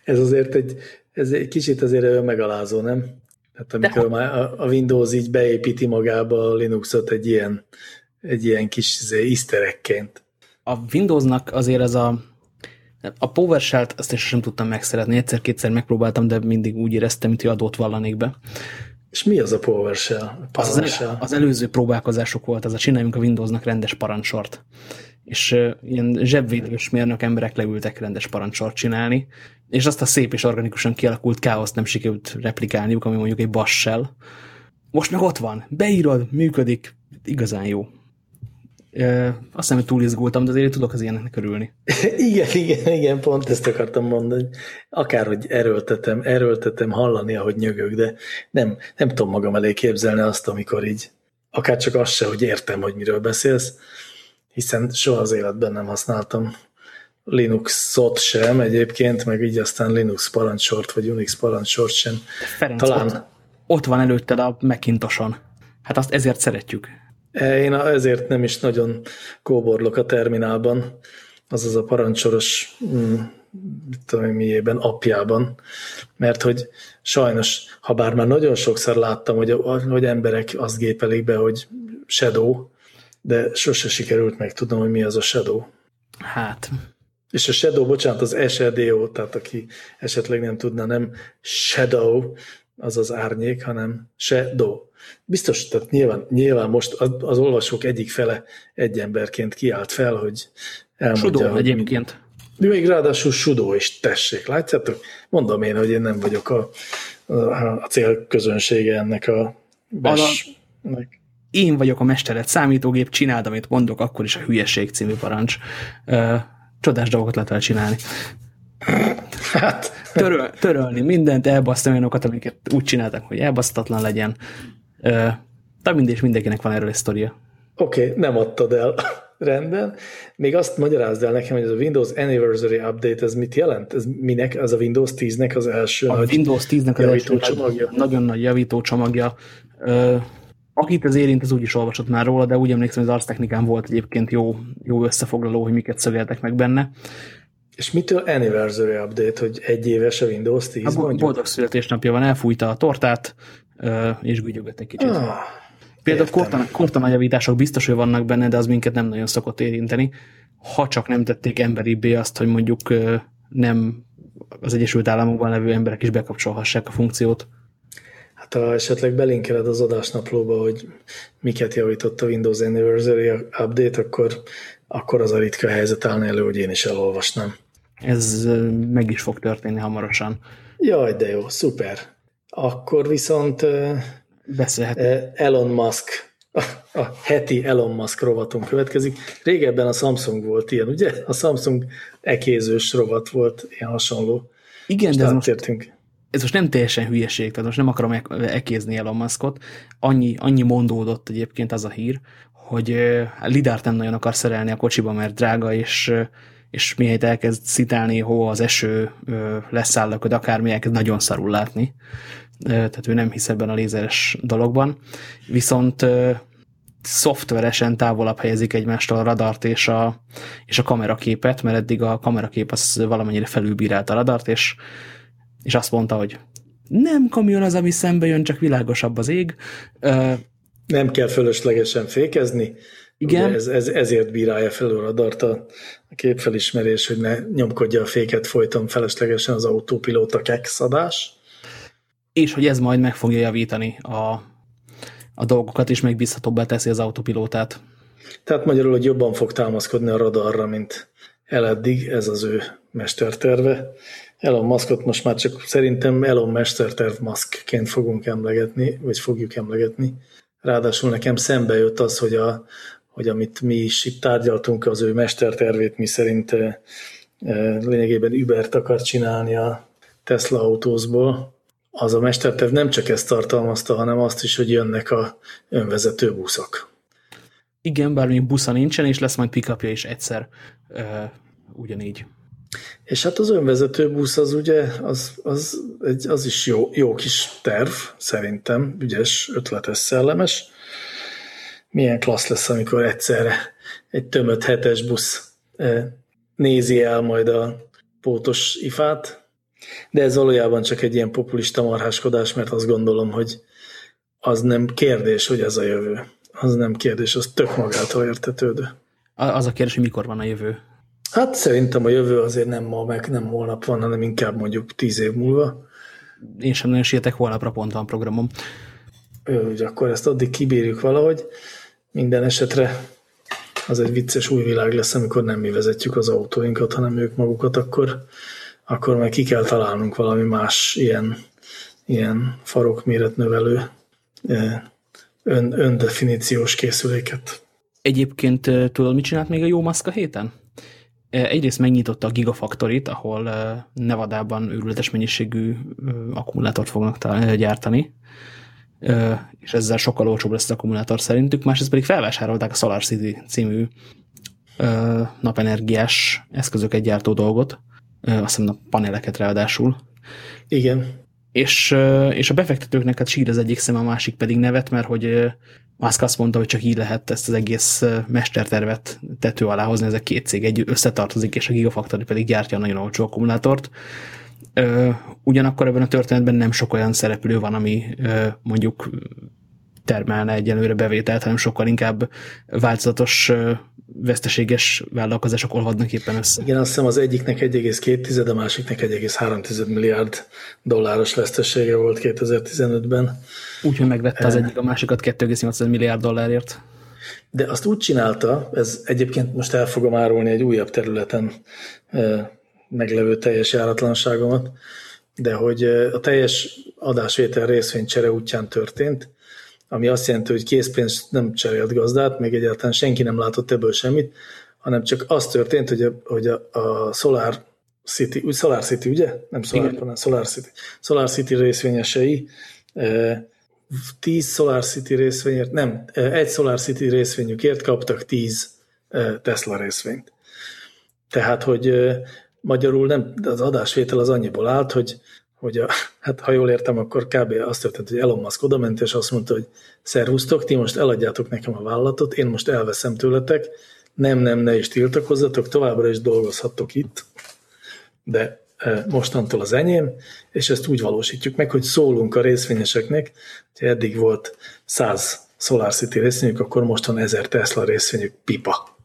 Ez azért egy ez egy kicsit azért megalázó, nem? Tehát amikor De... már a Windows így beépíti magába a Linuxot egy ilyen, egy ilyen kis izé, A Windowsnak azért ez a a PowerShell-t azt is sem tudtam megszeretni. Egyszer-kétszer megpróbáltam, de mindig úgy éreztem, mint hogy adót vallanék be. És mi az a PowerShell? PowerShell? Az, az, az előző próbálkozások volt, az a csináljunk a Windowsnak rendes parancsort. És uh, ilyen zsebvédős mérnök emberek leültek rendes parancsort csinálni, és azt a szép és organikusan kialakult káoszt nem sikerült replikálniuk, ami mondjuk egy bassel. Most meg ott van, beírod, működik, igazán jó. Ö, azt hiszem, hogy túl izgultam, de azért tudok az ilyeneknek örülni. *laughs* igen, igen, igen, pont ezt akartam mondani. Akárhogy erőltetem, erőltetem hallani, ahogy nyögök, de nem, nem tudom magam elé képzelni azt, amikor így, akár csak azt se, hogy értem, hogy miről beszélsz, hiszen soha az életben nem használtam Linuxot sem egyébként, meg így aztán Linux parancsort, vagy Unix parancsort sem. Ferenc, Talán... ott, ott van előtted a Macintoson. Hát azt ezért szeretjük. Én ezért nem is nagyon kóborlok a terminálban, azaz a parancsoros mm, tudom miében, apjában, mert hogy sajnos, ha bár már nagyon sokszor láttam, hogy, hogy emberek azt gépelik be, hogy shadow, de sose sikerült megtudnom, hogy mi az a shadow. Hát. És a shadow, bocsánat, az SEDO, tehát aki esetleg nem tudna, nem shadow, az az árnyék, hanem shadow. Biztos, tehát nyilván, nyilván most az, az olvasók egyik fele egy emberként kiállt fel, hogy elmondja. Sudó egyébként. Mi még ráadásul sudó is, tessék, látjátok? Mondom én, hogy én nem vagyok a, a, a célközönsége ennek a besnek. Én vagyok a mestered, számítógép, csináld, amit mondok, akkor is a hülyeség című parancs. Ö, csodás dolgokat lehet vele csinálni. Hát. Töröl, törölni mindent, elbasztani olyanokat, amiket úgy csináltak, hogy elbasztatlan legyen. De mindig mindenkinek van erről egy sztoria. Oké, okay, nem adtad el. *laughs* Rendben. Még azt magyarázd el nekem, hogy ez a Windows Anniversary Update, ez mit jelent? Ez minek? Ez a Windows 10-nek az első a nagy Windows 10-nek az első csomagja. Nagyon nagy javító csomagja. Akit ez érint, az úgy is olvasott már róla, de úgy emlékszem, hogy az arctechnikán volt egyébként jó, jó összefoglaló, hogy miket szögeltek meg benne. És mitől anniversary update, hogy egy éves a Windows 10 a mondjuk? Boldog születésnapja van, elfújta a tortát, és gügyögött egy kicsit. Ah, Például kortan, kortanajavítások biztos, hogy vannak benne, de az minket nem nagyon szokott érinteni, ha csak nem tették emberibbé azt, hogy mondjuk nem az Egyesült Államokban levő emberek is bekapcsolhassák a funkciót. Hát ha esetleg belinkeled az adásnaplóba, hogy miket javított a Windows Anniversary Update, akkor, akkor az a ritka helyzet állna elő, hogy én is elolvasnám. Ez meg is fog történni hamarosan. Jaj, de jó, szuper. Akkor viszont Beszélhet. Elon Musk, a heti Elon Musk rovatunk következik. Régebben a Samsung volt ilyen, ugye? A Samsung ekézős rovat volt ilyen hasonló. Igen, de ez most, ez most nem teljesen hülyeség, tehát most nem akarom ekézni Elon Muskot. Annyi, annyi mondódott egyébként az a hír, hogy lidárt nem nagyon akar szerelni a kocsiba, mert drága, és és mihelyt elkezd szitálni, hova az eső leszállak, akármi elkezd nagyon szarul látni. Tehát ő nem hisz ebben a lézeres dologban. Viszont szoftveresen távolabb helyezik egymástól a radart és a, és a kameraképet, mert eddig a kamerakép az valamennyire felülbírált a radart, és, és azt mondta, hogy nem kamion az, ami szembe jön, csak világosabb az ég. Nem kell fölöslegesen fékezni, igen. ez, ez, ezért bírálja felül a radart a, a képfelismerés, hogy ne nyomkodja a féket folyton feleslegesen az autópilóta kekszadás. És hogy ez majd meg fogja javítani a, a dolgokat, és megbízhatóbbá teszi az autopilótát. Tehát magyarul, hogy jobban fog támaszkodni a radarra, mint eleddig, ez az ő mesterterve. Elon Muskot most már csak szerintem Elon mesterterv Muskként fogunk emlegetni, vagy fogjuk emlegetni. Ráadásul nekem szembe jött az, hogy a, hogy amit mi is itt tárgyaltunk, az ő mestertervét, mi szerint eh, eh, lényegében Ubert akar csinálni a Tesla autózból, az a mesterterv nem csak ezt tartalmazta, hanem azt is, hogy jönnek a önvezető buszok. Igen, bár még busza nincsen, és lesz majd pickupja is egyszer uh, ugyanígy. És hát az önvezető busz az ugye, az, az, egy, az is jó, jó kis terv, szerintem, ügyes, ötletes, szellemes milyen klassz lesz, amikor egyszerre egy tömött hetes busz nézi el majd a pótos ifát. De ez valójában csak egy ilyen populista marháskodás, mert azt gondolom, hogy az nem kérdés, hogy ez a jövő. Az nem kérdés, az tök magától értetődő. Az a kérdés, hogy mikor van a jövő? Hát szerintem a jövő azért nem ma, meg nem holnap van, hanem inkább mondjuk tíz év múlva. Én sem nagyon sietek, holnapra pont van programom. Hogy akkor ezt addig kibírjuk valahogy. Minden esetre az egy vicces új világ lesz, amikor nem mi vezetjük az autóinkat, hanem ők magukat, akkor, akkor meg ki kell találnunk valami más ilyen, ilyen farokméretnövelő ön, öndefiníciós készüléket. Egyébként tudod, mit csinált még a jó maszka héten? Egyrészt megnyitotta a Gigafactorit, ahol Nevadában őrületes mennyiségű akkumulátort fognak gyártani, és ezzel sokkal olcsóbb lesz az akkumulátor szerintük, másrészt pedig felvásárolták a Solar City című napenergiás eszközöket gyártó dolgot, azt hiszem a paneleket ráadásul. Igen. És, és a befektetőknek hát sír az egyik szem, a másik pedig nevet, mert hogy Musk azt mondta, hogy csak így lehet ezt az egész mestertervet tető alá hozni, ez a két cég egy összetartozik, és a Gigafactory pedig gyártja a nagyon olcsó akkumulátort. Ugyanakkor ebben a történetben nem sok olyan szereplő van, ami mondjuk termelne egyelőre bevételt, hanem sokkal inkább változatos veszteséges vállalkozások olvadnak éppen össze. Igen, azt hiszem az egyiknek 1,2, a másiknak 1,3 milliárd dolláros vesztesége volt 2015-ben. Úgyhogy megvette az egyik a másikat 2,8 milliárd dollárért. De azt úgy csinálta, ez egyébként most el fogom árulni egy újabb területen meglevő teljes járatlanságomat, de hogy a teljes adásvétel részvénycsere útján történt, ami azt jelenti, hogy készpénzt nem cserélt gazdát, még egyáltalán senki nem látott ebből semmit, hanem csak az történt, hogy a, hogy a, a Solar City, úgy Solar City, ugye? Nem Solar, Igen. hanem Solar City. Solar City részvényesei 10 Solar City részvényért, nem, egy Solar City részvényükért kaptak 10 Tesla részvényt. Tehát, hogy magyarul nem, az adásvétel az annyiból állt, hogy hogy a, hát ha jól értem, akkor kb. azt történt, hogy Elon Musk odament, és azt mondta, hogy szervusztok, ti most eladjátok nekem a vállalatot, én most elveszem tőletek, nem, nem, ne is tiltakozzatok, továbbra is dolgozhattok itt, de e, mostantól az enyém, és ezt úgy valósítjuk meg, hogy szólunk a részvényeseknek, hogy eddig volt 100 Solar City részvényük, akkor most van 1000 Tesla részvényük, pipa.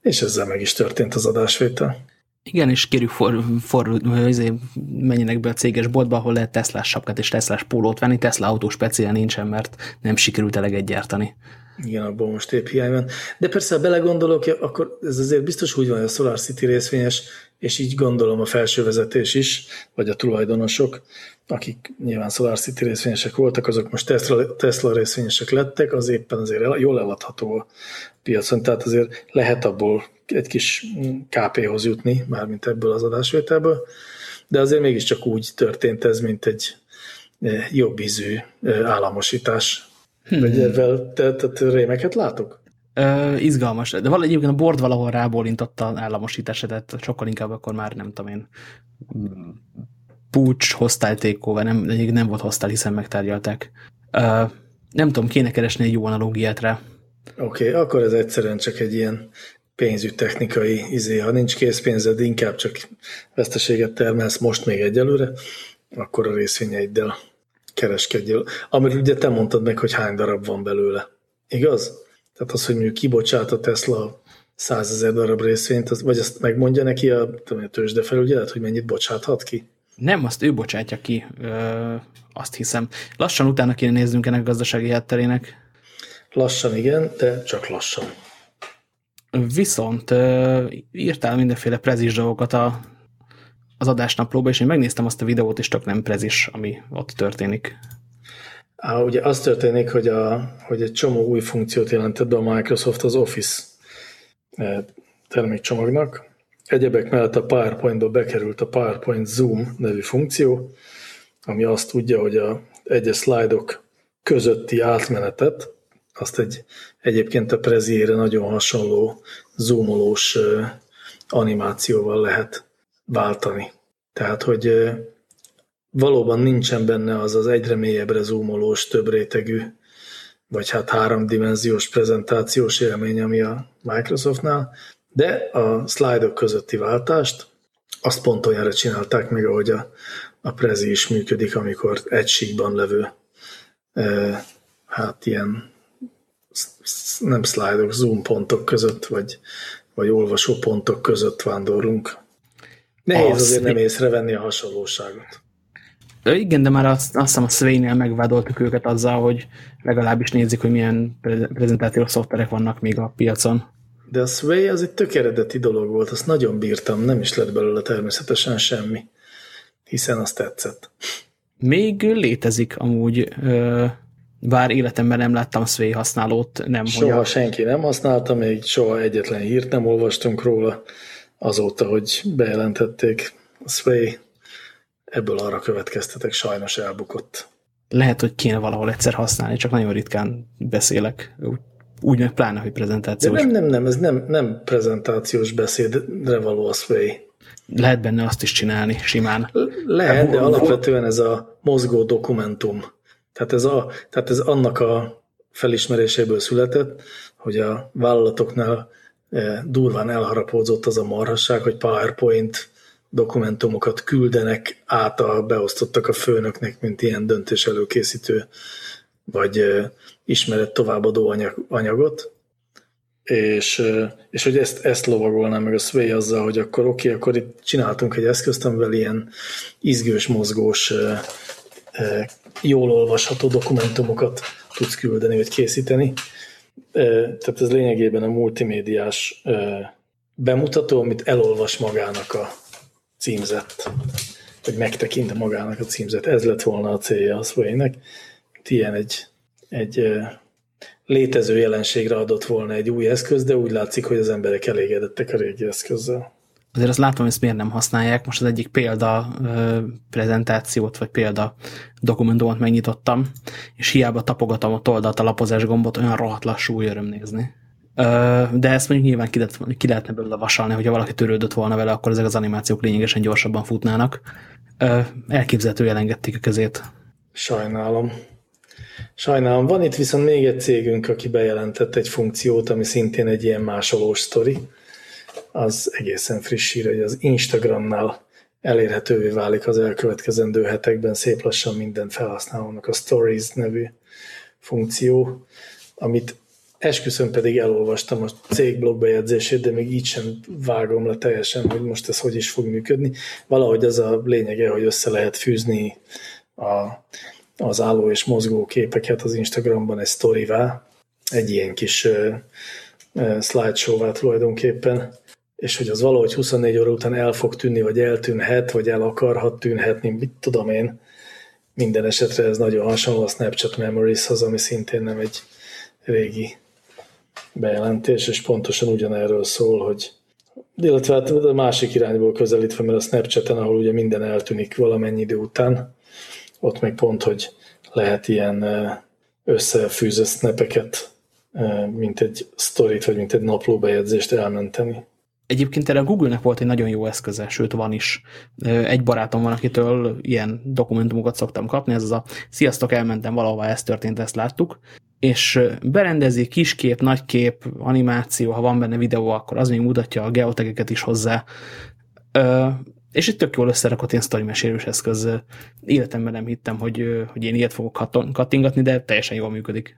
És ezzel meg is történt az adásvétel. Igen, és kérjük for, for, azért menjenek be a céges boltba, ahol lehet Teslás sapkát és Teslás pólót venni. Tesla autó speciál nincsen, mert nem sikerült eleget gyártani. Igen, abból most épp hiány van. De persze, ha belegondolok, akkor ez azért biztos úgy van, hogy a Solar City részvényes, és így gondolom a felső vezetés is, vagy a tulajdonosok, akik nyilván Solar City részvényesek voltak, azok most Tesla, Tesla részvényesek lettek, az éppen azért jól eladható a piacon, tehát azért lehet abból egy kis KP-hoz jutni, mármint ebből az adásvételből, de azért mégiscsak úgy történt ez, mint egy eh, jobb ízű eh, államosítás. Hmm. Vagy ebben te, te, te rémeket látok? Uh, izgalmas, de valahogy egyébként a board valahol rábólintott az államosításra, tehát sokkal inkább akkor már nem tudom én pucs, hostile takeover, nem, nem volt hostile, hiszen megtárgyalták. Uh, nem tudom, kéne keresni egy jó analógiát rá. Oké, okay, akkor ez egyszerűen csak egy ilyen pénzügytechnikai izé, ha nincs készpénzed, inkább csak veszteséget termelsz most még egyelőre, akkor a részvényeiddel kereskedjél. Amiről ugye te mondtad meg, hogy hány darab van belőle. Igaz? Tehát az, hogy mondjuk kibocsát a Tesla százezer darab részvényt, az, vagy azt megmondja neki a, a tőzsdefelügyelet, hogy mennyit bocsáthat ki? Nem, azt ő bocsátja ki, ö, azt hiszem. Lassan utána kéne néznünk ennek a gazdasági hátterének. Lassan igen, de csak lassan. Viszont írtál mindenféle prezis dolgokat a, az adásnaplóba, és én megnéztem azt a videót, és csak nem prezis, ami ott történik. Á, ugye az történik, hogy, a, hogy egy csomó új funkciót jelentett be a Microsoft az Office termékcsomagnak. Egyebek mellett a PowerPoint-ba bekerült a PowerPoint Zoom nevű funkció, ami azt tudja, hogy a egyes szlájdok közötti átmenetet azt egy egyébként a Preziére nagyon hasonló zoomolós animációval lehet váltani. Tehát, hogy valóban nincsen benne az az egyre mélyebbre zoomolós, több rétegű, vagy hát háromdimenziós prezentációs élmény, ami a Microsoftnál, de a szlájdok közötti váltást azt pont olyanra csinálták meg, ahogy a, a Prezi is működik, amikor egy síkban levő e, hát ilyen nem szlájdok, zoom pontok között, vagy, vagy olvasó pontok között vándorlunk. Nehéz az azért nem észrevenni a hasonlóságot. Igen, de már azt, azt hiszem a Sway-nél megvádoltuk őket azzal, hogy legalábbis nézik, hogy milyen prezentációs szoftverek vannak még a piacon. De a Sway az egy tök eredeti dolog volt, azt nagyon bírtam, nem is lett belőle természetesen semmi, hiszen azt tetszett. Még létezik amúgy, bár életemben nem láttam Sway használót. Nem, soha hogy senki nem használta, még soha egyetlen hírt nem olvastunk róla, azóta, hogy bejelentették a Sway, ebből arra következtetek, sajnos elbukott. Lehet, hogy kéne valahol egyszer használni, csak nagyon ritkán beszélek úgy meg pláne, hogy prezentációs. De nem, nem, nem, ez nem, nem prezentációs beszédre való a Sway. Lehet benne azt is csinálni simán. Lehet, de alapvetően ez a mozgó dokumentum. Tehát ez, a, tehát ez annak a felismeréséből született, hogy a vállalatoknál eh, durván elharapódzott az a marhasság, hogy PowerPoint dokumentumokat küldenek át, a, beosztottak a főnöknek, mint ilyen döntés előkészítő, vagy ismeret továbbadó anyag, anyagot, és, és hogy ezt, ezt lovagolnám meg a Sway azzal, hogy akkor oké, okay, akkor itt csináltunk egy eszközt, amivel ilyen izgős, mozgós, jól olvasható dokumentumokat tudsz küldeni, vagy készíteni. Tehát ez lényegében a multimédiás bemutató, amit elolvas magának a címzett, vagy megtekint magának a címzett. Ez lett volna a célja a Sway-nek. Ilyen egy egy létező jelenségre adott volna egy új eszköz, de úgy látszik, hogy az emberek elégedettek a régi eszközzel. Azért azt látom, hogy ezt miért nem használják. Most az egyik példa prezentációt, vagy példa dokumentumot megnyitottam, és hiába tapogatom a oldalt a lapozás gombot, olyan rohadt lassú új öröm nézni. De ezt mondjuk nyilván ki, lehet, ki lehetne belőle vasalni, hogyha valaki törődött volna vele, akkor ezek az animációk lényegesen gyorsabban futnának. Elképzelhető elengedték a kezét. Sajnálom. Sajnálom, van itt viszont még egy cégünk, aki bejelentett egy funkciót, ami szintén egy ilyen másolós sztori. Az egészen friss hír, hogy az Instagramnál elérhetővé válik az elkövetkezendő hetekben szép lassan minden felhasználónak a Stories nevű funkció, amit esküszöm pedig elolvastam a cég blogbejegyzését, de még így sem vágom le teljesen, hogy most ez hogy is fog működni. Valahogy az a lényege, hogy össze lehet fűzni a az álló és mozgó képeket az Instagramban egy sztorivá, egy ilyen kis uh, uh, slideshow-vá tulajdonképpen, és hogy az valahogy 24 óra után el fog tűnni, vagy eltűnhet, vagy el akarhat tűnhetni, mit tudom én. Minden esetre ez nagyon hasonló a Snapchat Memories-hoz, ami szintén nem egy régi bejelentés, és pontosan ugyanerről szól, hogy illetve hát a másik irányból közelítve, mert a Snapchaten, ahol ugye minden eltűnik valamennyi idő után, ott még pont, hogy lehet ilyen összefűzött snapeket, mint egy sztorit, vagy mint egy naplóbejegyzést elmenteni. Egyébként erre a Google-nek volt egy nagyon jó eszköze, sőt van is. Egy barátom van, akitől ilyen dokumentumokat szoktam kapni, ez az a sziasztok, elmentem valahova, ez történt, ezt láttuk, és berendezi kiskép, nagykép, animáció, ha van benne videó, akkor az még mutatja a geotegeket is hozzá. És itt tök jól összerakott ilyen sztori mesélős eszköz. Életemben nem hittem, hogy, hogy én ilyet fogok kattingatni, de teljesen jól működik.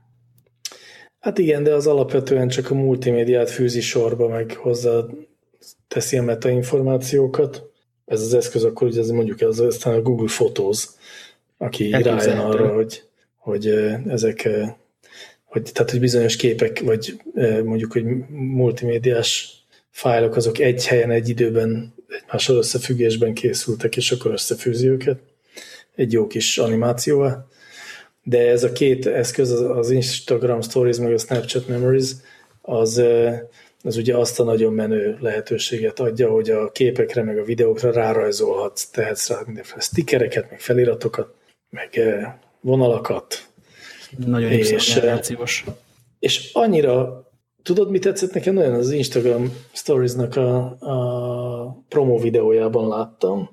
Hát igen, de az alapvetően csak a multimédiát fűzi sorba, meg hozzá teszi a metainformációkat. Ez az eszköz akkor ugye ez mondjuk ez aztán a Google Photos, aki rájön arra, hogy, hogy ezek, hogy, tehát hogy bizonyos képek, vagy mondjuk, hogy multimédiás fájlok, azok egy helyen, egy időben egymással összefüggésben készültek, és akkor összefűzi őket egy jó kis animációval. De ez a két eszköz, az Instagram Stories meg a Snapchat Memories, az, az ugye azt a nagyon menő lehetőséget adja, hogy a képekre meg a videókra rárajzolhatsz, tehetsz rá mindenféle stickereket, meg feliratokat, meg vonalakat. Nagyon és, és annyira Tudod, mi tetszett nekem? Nagyon az Instagram Stories-nak a, a promo videójában láttam,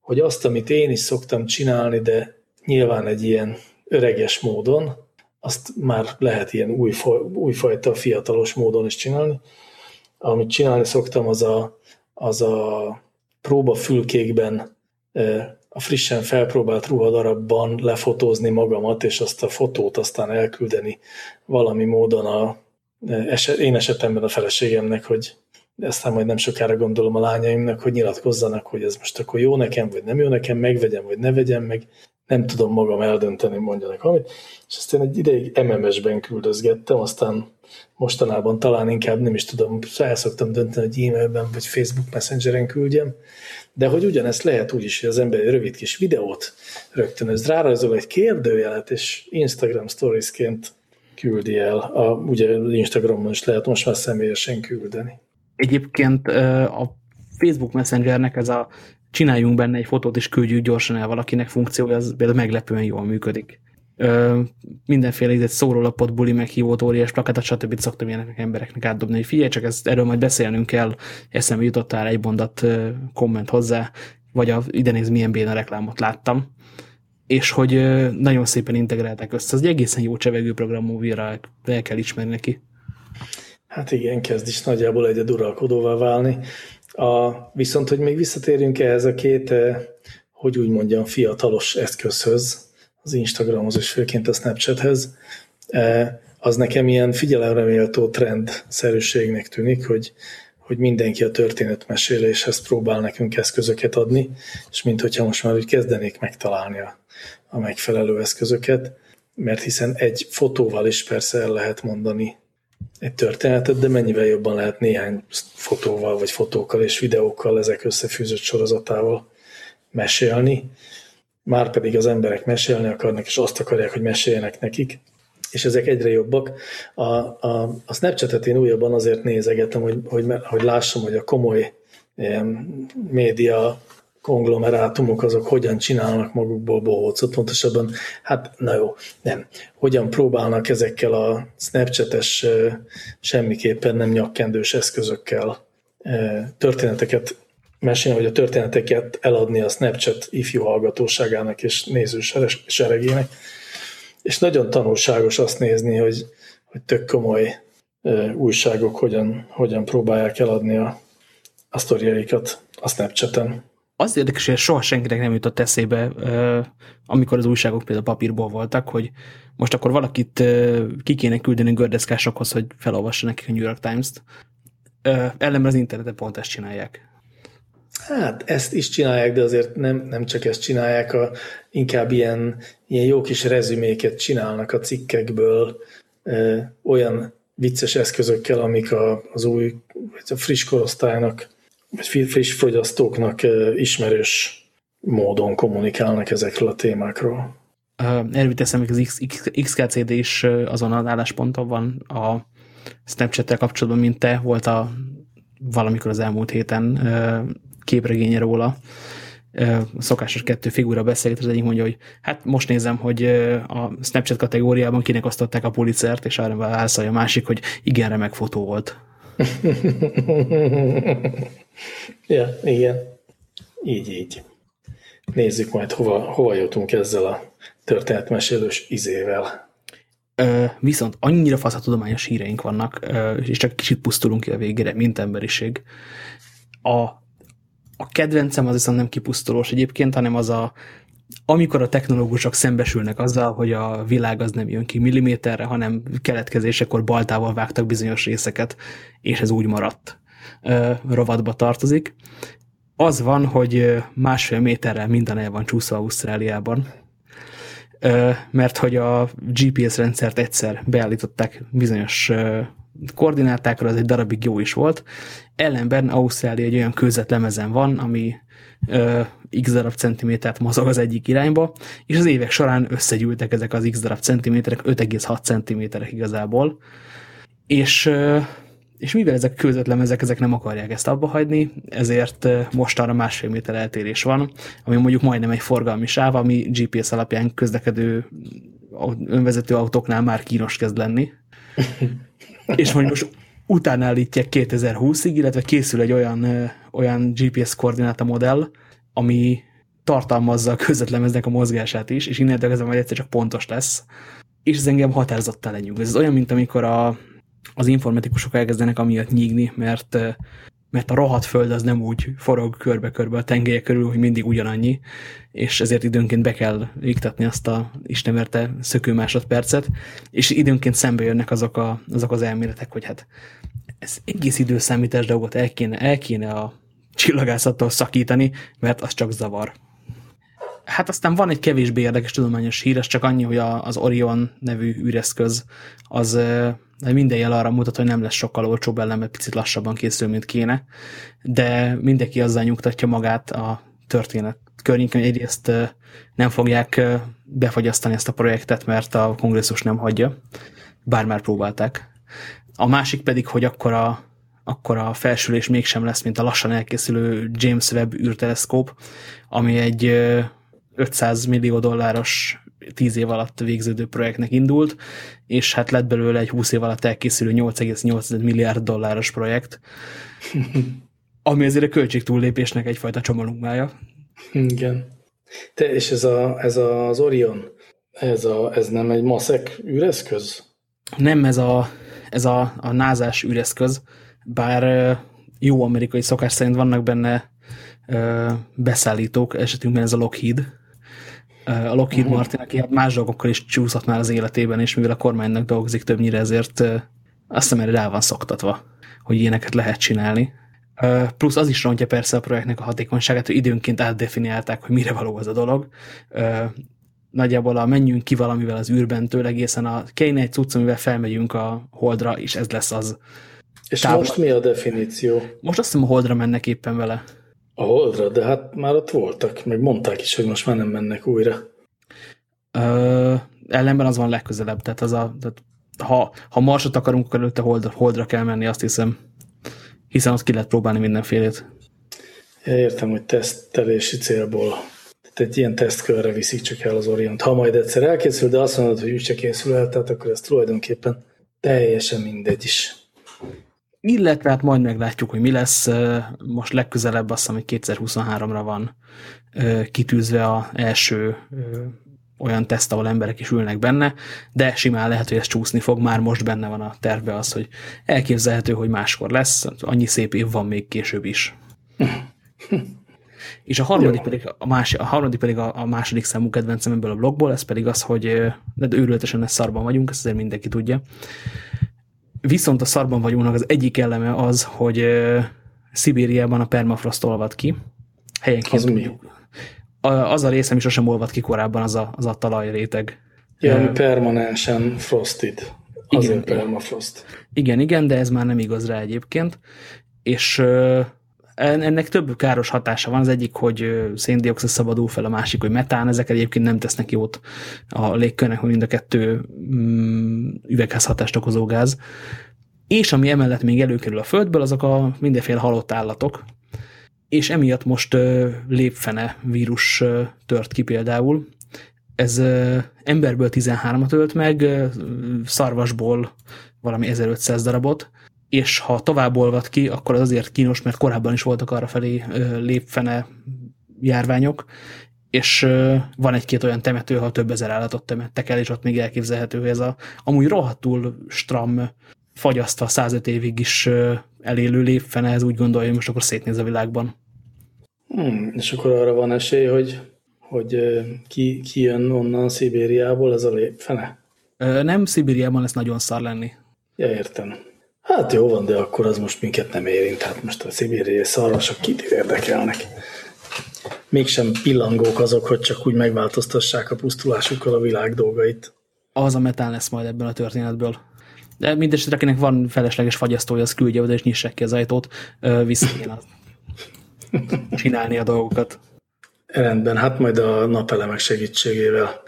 hogy azt, amit én is szoktam csinálni, de nyilván egy ilyen öreges módon, azt már lehet ilyen új, újfajta fiatalos módon is csinálni. Amit csinálni szoktam, az a, az a próbafülkékben a frissen felpróbált ruhadarabban lefotózni magamat, és azt a fotót aztán elküldeni valami módon a, eset, én esetemben a feleségemnek, hogy aztán majd nem sokára gondolom a lányaimnak, hogy nyilatkozzanak, hogy ez most akkor jó nekem, vagy nem jó nekem, megvegyem, vagy ne vegyem meg, nem tudom magam eldönteni, mondjanak valamit. És ezt én egy ideig MMS-ben küldözgettem, aztán mostanában talán inkább nem is tudom, el szoktam dönteni, hogy e-mailben vagy Facebook Messengeren küldjem, de hogy ugyanezt lehet úgy is, hogy az ember egy rövid kis videót rögtönöz, rárajzol egy kérdőjelet, és Instagram storiesként küldi el. A, ugye Instagramon is lehet most már személyesen küldeni. Egyébként a Facebook Messengernek ez a csináljunk benne egy fotót, és küldjük gyorsan el valakinek funkciója, az például meglepően jól működik. Ö, mindenféle egy szórólapot, buli meghívót, óriás plakátot, stb. szoktam ilyenek embereknek átdobni, hogy figyelj, csak ezt, erről majd beszélnünk kell, eszembe jutottál egy mondat komment hozzá, vagy a ide néz milyen béna reklámot láttam, és hogy nagyon szépen integrálták össze. Ez egy egészen jó csevegő program újra el kell ismerni neki. Hát igen, kezd is nagyjából egy uralkodóvá válni. A, viszont, hogy még visszatérjünk ehhez a két, hogy úgy mondjam, fiatalos eszközhöz, az Instagramhoz és főként a Snapchathez, az nekem ilyen figyelemreméltó trend szerűségnek tűnik, hogy, hogy mindenki a történetmeséléshez próbál nekünk eszközöket adni, és mint hogyha most már úgy kezdenék megtalálni a, a megfelelő eszközöket, mert hiszen egy fotóval is persze el lehet mondani egy történetet, de mennyivel jobban lehet néhány fotóval, vagy fotókkal és videókkal ezek összefűzött sorozatával mesélni. Már pedig az emberek mesélni akarnak, és azt akarják, hogy meséljenek nekik, és ezek egyre jobbak. A, a, a Snapchat-et én újabban azért nézegetem, hogy, hogy, hogy lássam, hogy a komoly ilyen, média konglomerátumok azok hogyan csinálnak magukból bohócot, pontosabban, hát na jó, nem, hogyan próbálnak ezekkel a Snapchat-es semmiképpen nem nyakkendős eszközökkel történeteket mesélni, vagy a történeteket eladni a Snapchat ifjú hallgatóságának és néző seregének. És nagyon tanulságos azt nézni, hogy, hogy tök komoly újságok hogyan, hogyan próbálják eladni a, a sztoriaikat a Snapchaten az érdekes, hogy soha senkinek nem jutott eszébe, amikor az újságok például papírból voltak, hogy most akkor valakit ki kéne küldeni gördeszkásokhoz, hogy felolvassa nekik a New York Times-t. Ellenben az interneten pont ezt csinálják. Hát ezt is csinálják, de azért nem, nem csak ezt csinálják, a, inkább ilyen, ilyen jó kis rezüméket csinálnak a cikkekből, ö, olyan vicces eszközökkel, amik a, az új, vagy a friss korosztálynak friss fogyasztóknak ismerős módon kommunikálnak ezekről a témákról. Erőt eszem, hogy az XKCD is azon az állásponton van a Snapchat-tel kapcsolatban, mint te, volt a valamikor az elmúlt héten képregénye róla, szokásos kettő figura beszélget, az egyik mondja, hogy hát most nézem, hogy a Snapchat kategóriában kinek osztották a pulicert, és arra válaszolja a másik, hogy igen, remek fotó volt. *laughs* ja, igen. Így, így. Nézzük majd, hova, hova jutunk ezzel a történetmesélős izével. Ö, viszont annyira faszatudományos híreink vannak, ö, és csak kicsit pusztulunk ki a végére, mint emberiség. A, a kedvencem az viszont nem kipusztulós egyébként, hanem az a amikor a technológusok szembesülnek azzal, hogy a világ az nem jön ki milliméterre, hanem keletkezésekor baltával vágtak bizonyos részeket, és ez úgy maradt rovatba tartozik. Az van, hogy másfél méterrel minden el van csúszva Ausztráliában, mert hogy a GPS rendszert egyszer beállították bizonyos koordinátákra, az egy darabig jó is volt. Ellenben Ausztrália egy olyan kőzetlemezen van, ami x darab centimétert mozog az egyik irányba, és az évek során összegyűltek ezek az x darab centiméterek, 5,6 centiméterek igazából, és, és mivel ezek kőzetlemezek, ezek nem akarják ezt abba hagyni, ezért most arra másfél méter eltérés van, ami mondjuk majdnem egy forgalmi sáv, ami GPS alapján közlekedő önvezető autóknál már kínos kezd lenni. *laughs* és mondjuk most utána állítják 2020-ig, illetve készül egy olyan, olyan GPS koordináta modell, ami tartalmazza a közvetlemeznek a mozgását is, és innentől kezdve majd egyszer csak pontos lesz, és ez engem határozottan lenyűg. Ez olyan, mint amikor a, az informatikusok elkezdenek amiatt nyígni, mert mert a rohadt föld az nem úgy forog körbe-körbe a tengelye körül, hogy mindig ugyanannyi, és ezért időnként be kell iktatni azt a istenverte szökő másodpercet, és időnként szembe jönnek azok, a, azok az elméletek, hogy hát ez egész időszámítás dolgot el kéne, el kéne a csillagászattól szakítani, mert az csak zavar. Hát aztán van egy kevésbé érdekes tudományos hír, ez csak annyi, hogy a, az Orion nevű űreszköz az minden jel arra mutat, hogy nem lesz sokkal olcsóbb ellen, mert picit lassabban készül, mint kéne, de mindenki azzal nyugtatja magát a történet környékén, hogy egyrészt nem fogják befagyasztani ezt a projektet, mert a kongresszus nem hagyja, bár már próbálták. A másik pedig, hogy akkor a, akkor a felsülés mégsem lesz, mint a lassan elkészülő James Webb űrteleszkóp, ami egy 500 millió dolláros 10 év alatt végződő projektnek indult, és hát lett belőle egy 20 év alatt elkészülő 8,8 milliárd dolláros projekt, *laughs* ami azért a költség túllépésnek egyfajta csomalunkmája. Igen. Te, és ez, a, ez az Orion, ez, a, ez nem egy maszek űreszköz? Nem, ez a, ez a, a názás űreszköz, bár jó amerikai szokás szerint vannak benne beszállítók, esetünkben ez a Lockheed, a Lockheed uh-huh. Martin, aki hát más dolgokkal is csúszott már az életében, és mivel a kormánynak dolgozik többnyire, ezért azt hiszem erre rá van szoktatva, hogy ilyeneket lehet csinálni. Plusz az is rontja persze a projektnek a hatékonyságát, hogy időnként átdefiniálták, hogy mire való az a dolog. Nagyjából a menjünk ki valamivel az űrben tőle egészen a kéne egy cucc, amivel felmegyünk a holdra, és ez lesz az. És távol. most mi a definíció? Most azt hiszem a holdra mennek éppen vele. A Holdra, de hát már ott voltak, meg mondták is, hogy most már nem mennek újra. Ö, ellenben az van legközelebb, tehát, az a, tehát ha, ha Marsot akarunk, akkor előtte Holdra, Holdra kell menni, azt hiszem. Hiszen ott ki lehet próbálni mindenfélét. Értem, hogy tesztelési célból. Tehát egy ilyen tesztkörre viszik csak el az Oriont. Ha majd egyszer elkészül, de azt mondod, hogy úgyse készül el, tehát akkor ez tulajdonképpen teljesen mindegy is illetve hát majd meglátjuk, hogy mi lesz. Most legközelebb azt hiszem, hogy 2023-ra van kitűzve a első olyan teszt, ahol emberek is ülnek benne, de simán lehet, hogy ez csúszni fog, már most benne van a terve az, hogy elképzelhető, hogy máskor lesz, annyi szép év van még később is. *laughs* És a harmadik pedig a, más, a, harmadik pedig a, a második számú kedvencem ebből a blogból, ez pedig az, hogy de őrületesen ez szarban vagyunk, ezt azért mindenki tudja, Viszont a szarban vagyunknak az egyik eleme az, hogy Szibériában a permafrost olvad ki. Helyenként az mi? Az a része, ami sosem olvad ki korábban, az a, az a talajréteg. Ja, ami permanensen frosted. Azért igen, permafrost. Igen, igen, de ez már nem igaz rá egyébként. És ennek több káros hatása van. Az egyik, hogy széndiokszid szabadul fel, a másik, hogy metán. Ezek egyébként nem tesznek jót a légkörnek, mind a kettő mm, üvegházhatást okozó gáz. És ami emellett még előkerül a földből, azok a mindenféle halott állatok. És emiatt most lépfene vírus tört ki például. Ez emberből 13-at ölt meg, szarvasból valami 1500 darabot, és ha tovább olvad ki, akkor az azért kínos, mert korábban is voltak arra felé lépfene járványok, és van egy-két olyan temető, ha több ezer állatot temettek el, és ott még elképzelhető, hogy ez a amúgy rohadtul stram, fagyasztva 105 évig is elélő lépfene, ez úgy gondolja, hogy most akkor szétnéz a világban. Hmm, és akkor arra van esély, hogy, hogy ki, ki jön onnan Szibériából ez a lépfene? Nem, Szibériában lesz nagyon szar lenni. Ja, értem. Hát jó van, de akkor az most minket nem érint. Hát most a szibériai szarvasok kit érdekelnek. Mégsem pillangók azok, hogy csak úgy megváltoztassák a pusztulásukkal a világ dolgait. Az a metán lesz majd ebből a történetből. De mindesetre, akinek van felesleges fagyasztója, az küldje oda és nyissák ki az ajtót, vissza kéne csinálni a dolgokat. Rendben, hát majd a napelemek segítségével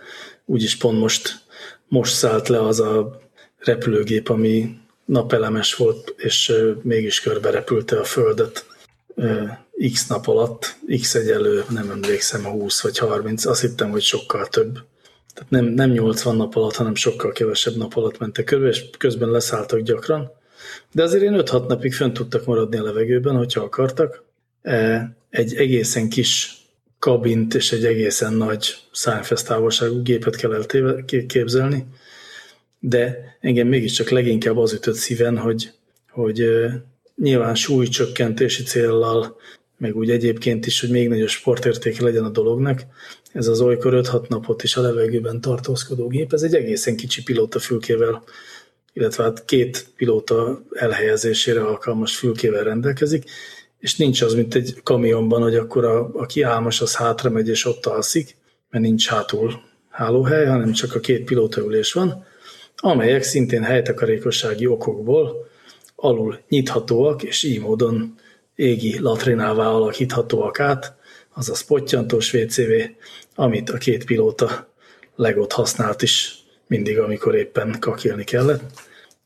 úgyis pont most, most szállt le az a repülőgép, ami napelemes volt, és mégis körbe repülte a Földet x nap alatt, x egyelő, nem emlékszem, a 20 vagy 30, azt hittem, hogy sokkal több. Tehát nem, nem 80 nap alatt, hanem sokkal kevesebb nap alatt mentek körbe, és közben leszálltak gyakran. De azért én 5-6 napig fönn tudtak maradni a levegőben, hogyha akartak. Egy egészen kis kabint és egy egészen nagy szárnyfesztávolságú gépet kell elképzelni, de engem mégiscsak leginkább az ütött szíven, hogy, hogy nyilván súlycsökkentési céllal, meg úgy egyébként is, hogy még nagyobb sportértéke legyen a dolognak. Ez az olykor 5-6 napot is a levegőben tartózkodó gép, ez egy egészen kicsi pilótafülkével, illetve hát két pilóta elhelyezésére alkalmas fülkével rendelkezik, és nincs az, mint egy kamionban, hogy akkor a, aki álmos, az hátra megy és ott alszik, mert nincs hátul hálóhely, hanem csak a két pilótaülés van, amelyek szintén helytakarékossági okokból alul nyithatóak, és így módon égi latrinává alakíthatóak át, azaz pottyantós WCV, amit a két pilóta legott használt is mindig, amikor éppen kakilni kellett.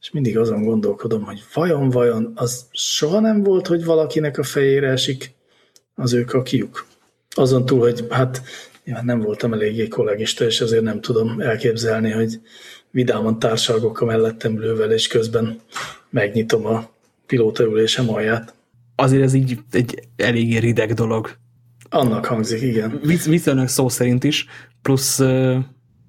És mindig azon gondolkodom, hogy vajon, vajon az soha nem volt, hogy valakinek a fejére esik az ő kakiuk. Azon túl, hogy hát ja, nem voltam eléggé kollégista, és ezért nem tudom elképzelni, hogy vidáman társalgok a mellettem ülővel, és közben megnyitom a pilótaülésem alját. Azért ez így egy eléggé rideg dolog. Annak hangzik, igen. Viszonylag szó szerint is, plusz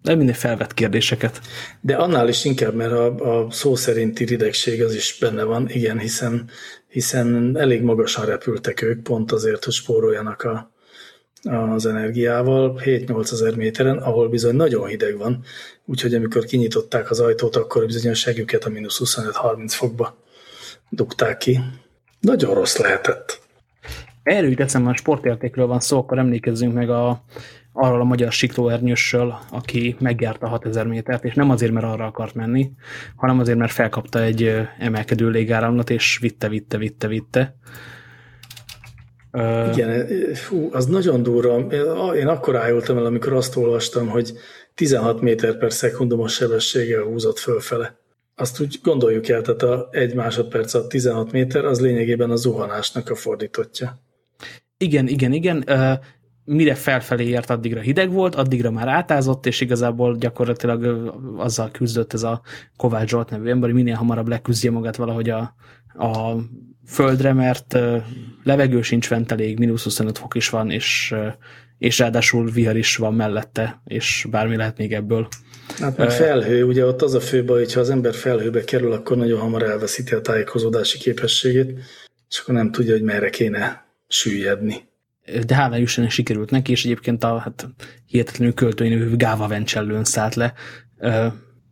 nem minden felvett kérdéseket. De annál is inkább, mert a, a szó szerinti ridegség az is benne van, igen, hiszen, hiszen elég magasan repültek ők, pont azért, hogy spóroljanak a, az energiával 7-8 ezer méteren, ahol bizony nagyon hideg van, úgyhogy amikor kinyitották az ajtót, akkor bizony a següket a mínusz 25-30 fokba dugták ki. Nagyon rossz lehetett. Erről jut eszembe, a sportértékről van szó, akkor emlékezzünk meg a, arról a magyar siklóernyősről, aki megjárta 6000 métert, és nem azért, mert arra akart menni, hanem azért, mert felkapta egy emelkedő légáramlat, és vitte, vitte, vitte, vitte. Igen, fú, az nagyon durva. Én akkor ájultam el, amikor azt olvastam, hogy 16 méter per szekundumos sebességgel húzott fölfele. Azt úgy gondoljuk el, tehát a egy másodperc a 16 méter, az lényegében a zuhanásnak a fordítottja. Igen, igen, igen mire felfelé ért, addigra hideg volt, addigra már átázott, és igazából gyakorlatilag azzal küzdött ez a Kovács Zsolt nevű ember, hogy minél hamarabb leküzdje magát valahogy a, a földre, mert levegő sincs fent elég, mínusz 25 fok is van, és, és ráadásul vihar is van mellette, és bármi lehet még ebből. Hát meg felhő, ugye ott az a fő baj, hogy ha az ember felhőbe kerül, akkor nagyon hamar elveszíti a tájékozódási képességét, és akkor nem tudja, hogy merre kéne süllyedni de hála Istennek sikerült neki, és egyébként a hát, hihetetlenül költői nevű Gáva Vencsellőn szállt le. Uh,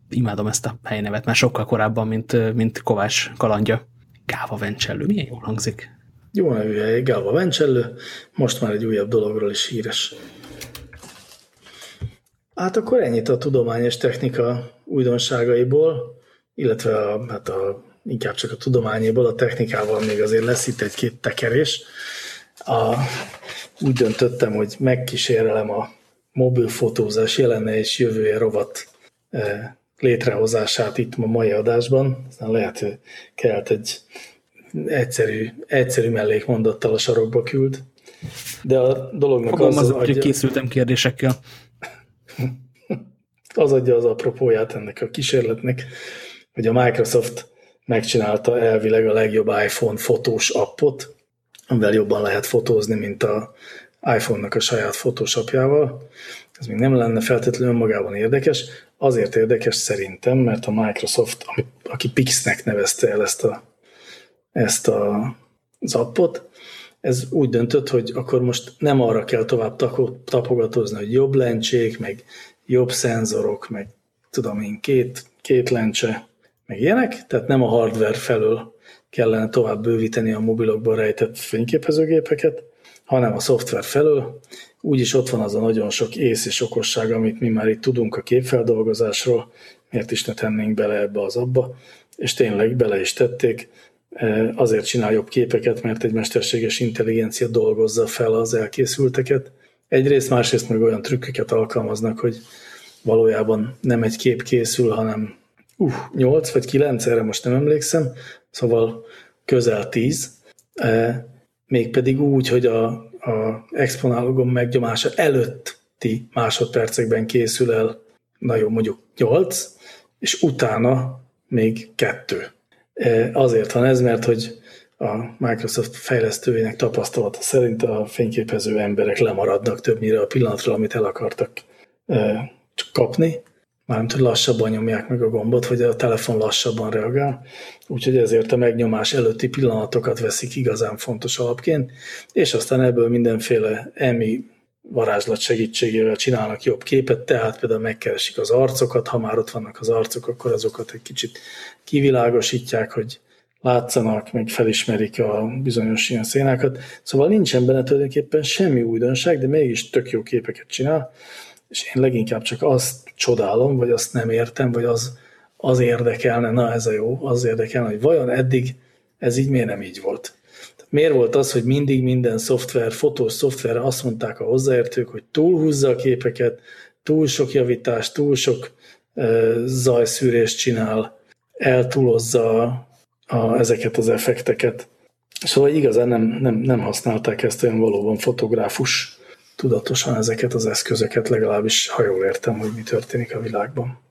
imádom ezt a helynevet, már sokkal korábban, mint, mint Kovács kalandja. Gáva Vencsellő, milyen jól hangzik. Jó nevű Gáva Vencsellő, most már egy újabb dologról is híres. Hát akkor ennyit a tudományos technika újdonságaiból, illetve a, hát a, inkább csak a tudományéból, a technikával még azért lesz itt egy-két tekerés. A, úgy döntöttem, hogy megkísérelem a mobil fotózás jelenne és jövője rovat e, létrehozását itt a mai adásban. Aztán lehet, hogy kellett egy egyszerű, egyszerű mellékmondattal a sarokba küld. De a dolognak Fogom az, az adja, hogy készültem kérdésekkel. *laughs* Az adja az apropóját ennek a kísérletnek, hogy a Microsoft megcsinálta elvileg a legjobb iPhone fotós appot, amivel jobban lehet fotózni, mint a iPhone-nak a saját Photoshopjával. Ez még nem lenne feltétlenül magában érdekes. Azért érdekes szerintem, mert a Microsoft, aki Pixnek nevezte el ezt, a, ezt a, az ez úgy döntött, hogy akkor most nem arra kell tovább tapogatózni, hogy jobb lencsék, meg jobb szenzorok, meg tudom én, két, két lencse, meg ilyenek, tehát nem a hardware felől kellene tovább bővíteni a mobilokban rejtett fényképezőgépeket, hanem a szoftver felől. Úgyis ott van az a nagyon sok ész és okosság, amit mi már itt tudunk a képfeldolgozásról, miért is ne tennénk bele ebbe az abba, és tényleg bele is tették, e, azért csinál jobb képeket, mert egy mesterséges intelligencia dolgozza fel az elkészülteket. Egyrészt, másrészt meg olyan trükköket alkalmaznak, hogy valójában nem egy kép készül, hanem uh, 8 vagy 9, erre most nem emlékszem, szóval közel 10, e, mégpedig úgy, hogy a, a exponálogom megnyomása előtti másodpercekben készül el, na jó, mondjuk 8, és utána még kettő. E, azért van ez, mert hogy a Microsoft fejlesztőjének tapasztalata szerint a fényképező emberek lemaradnak többnyire a pillanatról, amit el akartak e, kapni, mármint, hogy lassabban nyomják meg a gombot, vagy a telefon lassabban reagál, úgyhogy ezért a megnyomás előtti pillanatokat veszik igazán fontos alapként, és aztán ebből mindenféle emi varázslat segítségével csinálnak jobb képet, tehát például megkeresik az arcokat, ha már ott vannak az arcok, akkor azokat egy kicsit kivilágosítják, hogy látszanak, meg felismerik a bizonyos ilyen szénákat. Szóval nincsen benne tulajdonképpen semmi újdonság, de mégis tök jó képeket csinál, és én leginkább csak azt csodálom, vagy azt nem értem, vagy az, az érdekelne, na ez a jó, az érdekelne, hogy vajon eddig ez így miért nem így volt. Tehát miért volt az, hogy mindig minden szoftver, fotós szoftverre azt mondták a hozzáértők, hogy túlhúzza a képeket, túl sok javítást, túl sok uh, zajszűrést csinál, eltúlozza a, ezeket az effekteket. Szóval igazán nem, nem, nem használták ezt olyan valóban fotográfus tudatosan ezeket az eszközöket, legalábbis ha jól értem, hogy mi történik a világban.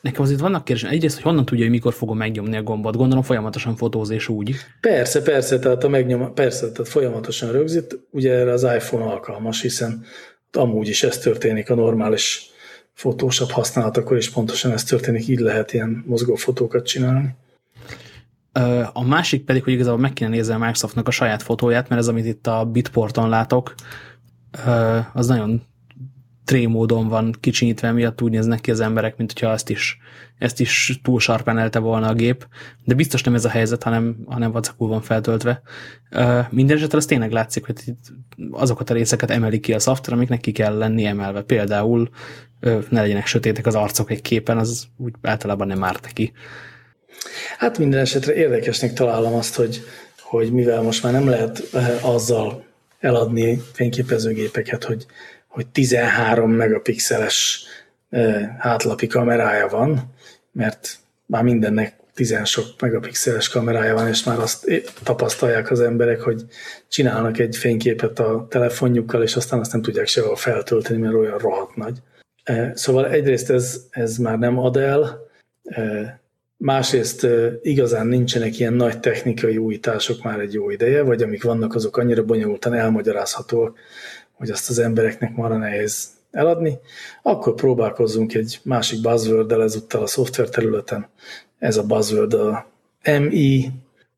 Nekem azért vannak kérdések. Egyrészt, hogy honnan tudja, hogy mikor fogom megnyomni a gombot. Gondolom folyamatosan fotózés úgy. Persze, persze, tehát a megnyom, persze, tehát folyamatosan rögzít. Ugye erre az iPhone alkalmas, hiszen amúgy is ez történik a normális fotósabb használatakor, és pontosan ez történik, így lehet ilyen mozgó fotókat csinálni. A másik pedig, hogy igazából meg kéne nézni a Microsoftnak a saját fotóját, mert ez, amit itt a Bitporton látok, az nagyon trémódon van kicsinyítve, miatt úgy néznek ki az emberek, mint hogyha ezt is, ezt is túl sarpenelte volna a gép, de biztos nem ez a helyzet, hanem, hanem vacakul van feltöltve. Minden esetre az tényleg látszik, hogy azokat a részeket emelik ki a szoftver, amiknek ki kell lenni emelve. Például ne legyenek sötétek az arcok egy képen, az úgy általában nem árt neki. Hát minden esetre érdekesnek találom azt, hogy, hogy mivel most már nem lehet azzal eladni fényképezőgépeket, hogy, hogy 13 megapixeles hátlapi kamerája van, mert már mindennek 10 sok megapixeles kamerája van, és már azt tapasztalják az emberek, hogy csinálnak egy fényképet a telefonjukkal, és aztán azt nem tudják sehol feltölteni, mert olyan rohadt nagy. Szóval egyrészt ez, ez már nem ad el, Másrészt igazán nincsenek ilyen nagy technikai újítások már egy jó ideje, vagy amik vannak, azok annyira bonyolultan elmagyarázhatóak, hogy azt az embereknek marra nehéz eladni, akkor próbálkozzunk egy másik buzzword-del ezúttal a szoftver területen. Ez a buzzword a MI,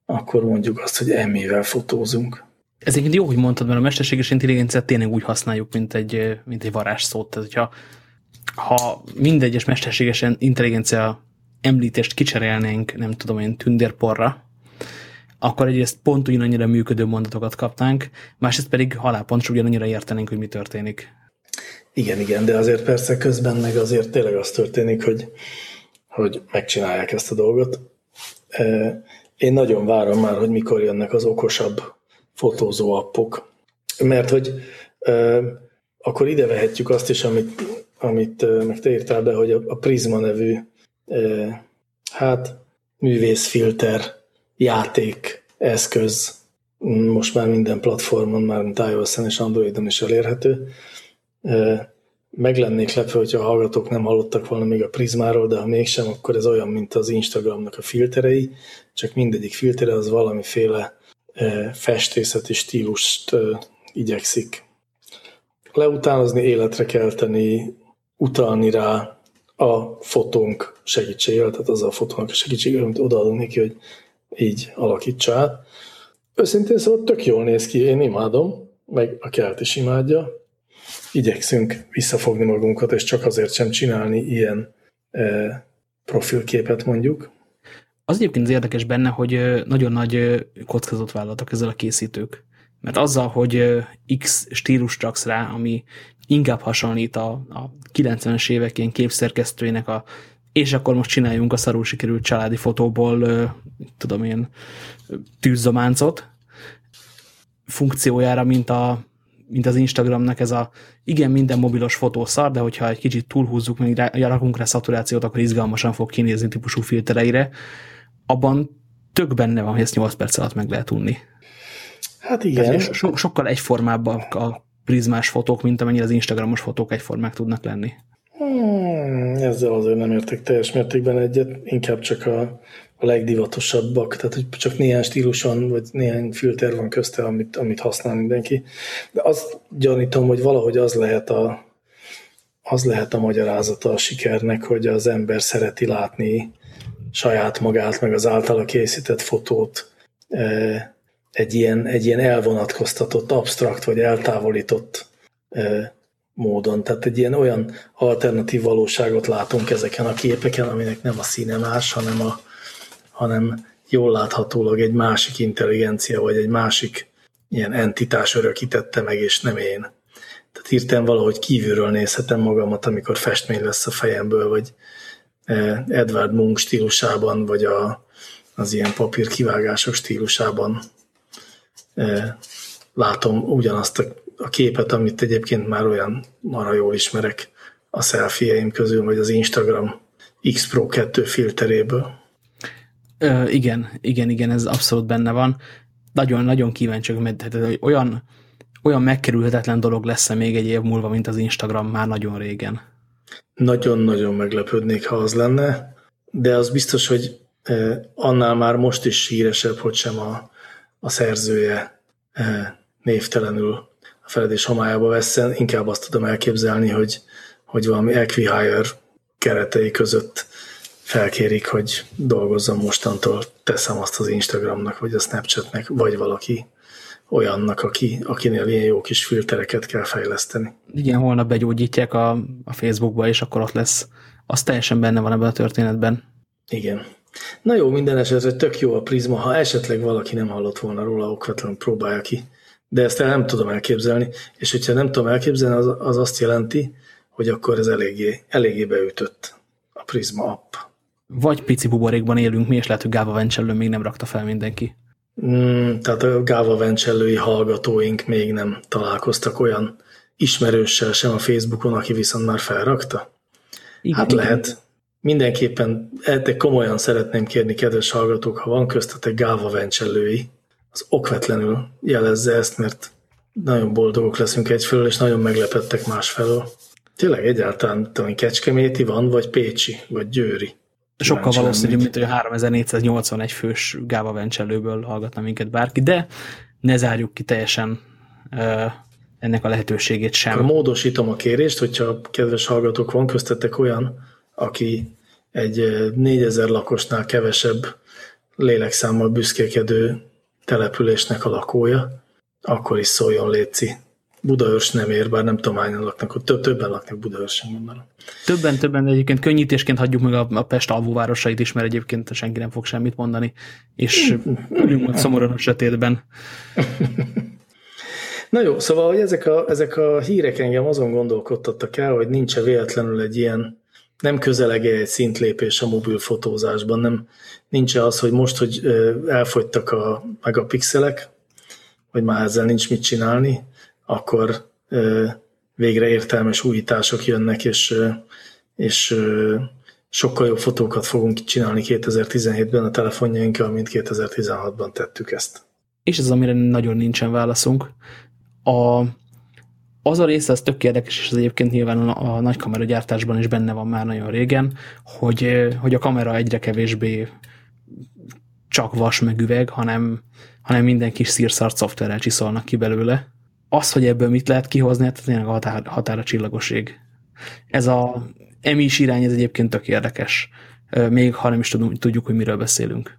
akkor mondjuk azt, hogy MI-vel fotózunk. Ez egyébként jó, hogy mondtad, mert a mesterséges intelligenciát tényleg úgy használjuk, mint egy, mint egy varázsszót. Tehát, hogyha ha mindegyes mesterséges intelligencia említést kicserélnénk, nem tudom én, tündérporra, akkor egyrészt pont ugyanannyira működő mondatokat kapnánk, másrészt pedig halálpontos ugyanannyira értenénk, hogy mi történik. Igen, igen, de azért persze közben meg azért tényleg az történik, hogy, hogy megcsinálják ezt a dolgot. Én nagyon várom már, hogy mikor jönnek az okosabb fotózó appok, mert hogy akkor ide vehetjük azt is, amit, amit meg te írtál be, hogy a Prisma nevű hát művészfilter, játék, eszköz, most már minden platformon, már mint iOS-en és Androidon is elérhető. Meg lennék lepve, hogyha a hallgatók nem hallottak volna még a Prismáról, de ha mégsem, akkor ez olyan, mint az Instagramnak a filterei, csak mindegyik filtere az valamiféle festészeti stílust igyekszik leutánozni, életre kelteni, utalni rá, a fotónk segítségével, tehát az a fotónak a segítségével, amit odaadunk neki, hogy így alakítsa át. Őszintén szóval tök jól néz ki, én imádom, meg a kelt is imádja. Igyekszünk visszafogni magunkat, és csak azért sem csinálni ilyen e, profilképet mondjuk. Az egyébként az érdekes benne, hogy nagyon nagy kockázatot vállaltak ezzel a készítők. Mert azzal, hogy X stílus raksz rá, ami inkább hasonlít a, a 90-es évek ilyen képszerkesztőinek a és akkor most csináljunk a szarul sikerült családi fotóból, tudom én, tűzzománcot funkciójára, mint, a, mint az Instagramnak ez a igen, minden mobilos fotó szar, de hogyha egy kicsit túlhúzzuk, még rá, rakunk rá szaturációt, akkor izgalmasan fog kinézni típusú filtereire, abban tök benne van, hogy ezt 8 perc alatt meg lehet unni. Hát igen. So, sokkal egyformábbak a prizmás fotók, mint amennyire az Instagramos fotók egyformák tudnak lenni. Hmm, ezzel azért nem értek teljes mértékben egyet, inkább csak a, a legdivatosabbak, tehát hogy csak néhány stíluson, vagy néhány filter van közte, amit, amit használ mindenki. De azt gyanítom, hogy valahogy az lehet a, az lehet a magyarázata a sikernek, hogy az ember szereti látni saját magát, meg az általa készített fotót egy ilyen, egy ilyen elvonatkoztatott, abstrakt vagy eltávolított módon. Tehát egy ilyen olyan alternatív valóságot látunk ezeken a képeken, aminek nem a színe más, hanem, a, hanem jól láthatólag egy másik intelligencia, vagy egy másik ilyen entitás örökítette meg, és nem én. Tehát hirtelen valahogy kívülről nézhetem magamat, amikor festmény lesz a fejemből, vagy Edward Munch stílusában, vagy a, az ilyen papír kivágások stílusában látom ugyanazt a, képet, amit egyébként már olyan marha jól ismerek a selfieim közül, vagy az Instagram X Pro 2 filteréből. Ö, igen, igen, igen, ez abszolút benne van. Nagyon-nagyon kíváncsi, mert olyan, olyan megkerülhetetlen dolog lesz -e még egy év múlva, mint az Instagram már nagyon régen. Nagyon-nagyon meglepődnék, ha az lenne, de az biztos, hogy annál már most is híresebb, hogy sem a, a szerzője névtelenül a feledés homályába vesszen. Inkább azt tudom elképzelni, hogy, hogy valami Equihire keretei között felkérik, hogy dolgozzam mostantól, teszem azt az Instagramnak, vagy a Snapchatnek, vagy valaki olyannak, aki, akinél ilyen jó kis filtereket kell fejleszteni. Igen, holnap begyógyítják a, a Facebookba, és akkor ott lesz. Az teljesen benne van ebben a történetben. Igen. Na jó, minden esetre tök jó a prizma, ha esetleg valaki nem hallott volna róla, okvetlenül próbálja ki. De ezt el nem tudom elképzelni, és hogyha nem tudom elképzelni, az, az azt jelenti, hogy akkor ez eléggé, eléggé beütött a prizma app. Vagy pici buborékban élünk mi, és lehet, hogy Gáva Vencsellő még nem rakta fel mindenki. Mm, tehát a Gáva Vencsellői hallgatóink még nem találkoztak olyan ismerőssel sem a Facebookon, aki viszont már felrakta? Igen, hát lehet mindenképpen de komolyan szeretném kérni, kedves hallgatók, ha van köztetek gáva vencsellői, az okvetlenül jelezze ezt, mert nagyon boldogok leszünk egyfelől, és nagyon meglepettek másfelől. Tényleg egyáltalán tudom, Kecskeméti van, vagy Pécsi, vagy Győri. Sokkal valószínűbb, mint hogy a 3481 fős gáva vencsellőből hallgatna minket bárki, de ne zárjuk ki teljesen uh, ennek a lehetőségét sem. Akkor módosítom a kérést, hogyha kedves hallgatók van köztetek olyan, aki egy 4000 lakosnál kevesebb lélekszámmal büszkékedő településnek a lakója, akkor is szóljon Léci. Budaörs nem ér, bár nem tudom, hányan laknak, ott több, többen laknak Budaörsen, mondanom. Többen, többen, egyébként könnyítésként hagyjuk meg a, a Pest alvóvárosait is, mert egyébként senki nem fog semmit mondani, és ülünk ott szomorúan a sötétben. *laughs* Na jó, szóval, hogy ezek a, ezek a hírek engem azon gondolkodtattak el, hogy nincs-e véletlenül egy ilyen nem közelege egy szintlépés a mobil fotózásban, nem, nincs az, hogy most, hogy elfogytak a megapixelek, hogy már ezzel nincs mit csinálni, akkor végre értelmes újítások jönnek, és, és sokkal jobb fotókat fogunk csinálni 2017-ben a telefonjainkkal, mint 2016-ban tettük ezt. És ez amire nagyon nincsen válaszunk. A az a része, az tök érdekes, és az egyébként nyilván a, a nagy gyártásban is benne van már nagyon régen, hogy, hogy a kamera egyre kevésbé csak vas meg üveg, hanem, hanem minden kis szírszart szoftverrel csiszolnak ki belőle. Az, hogy ebből mit lehet kihozni, hát tényleg a határ, határa csillagoség. Ez a emis irány, ez egyébként tök érdekes, még ha nem is tudjuk, hogy miről beszélünk.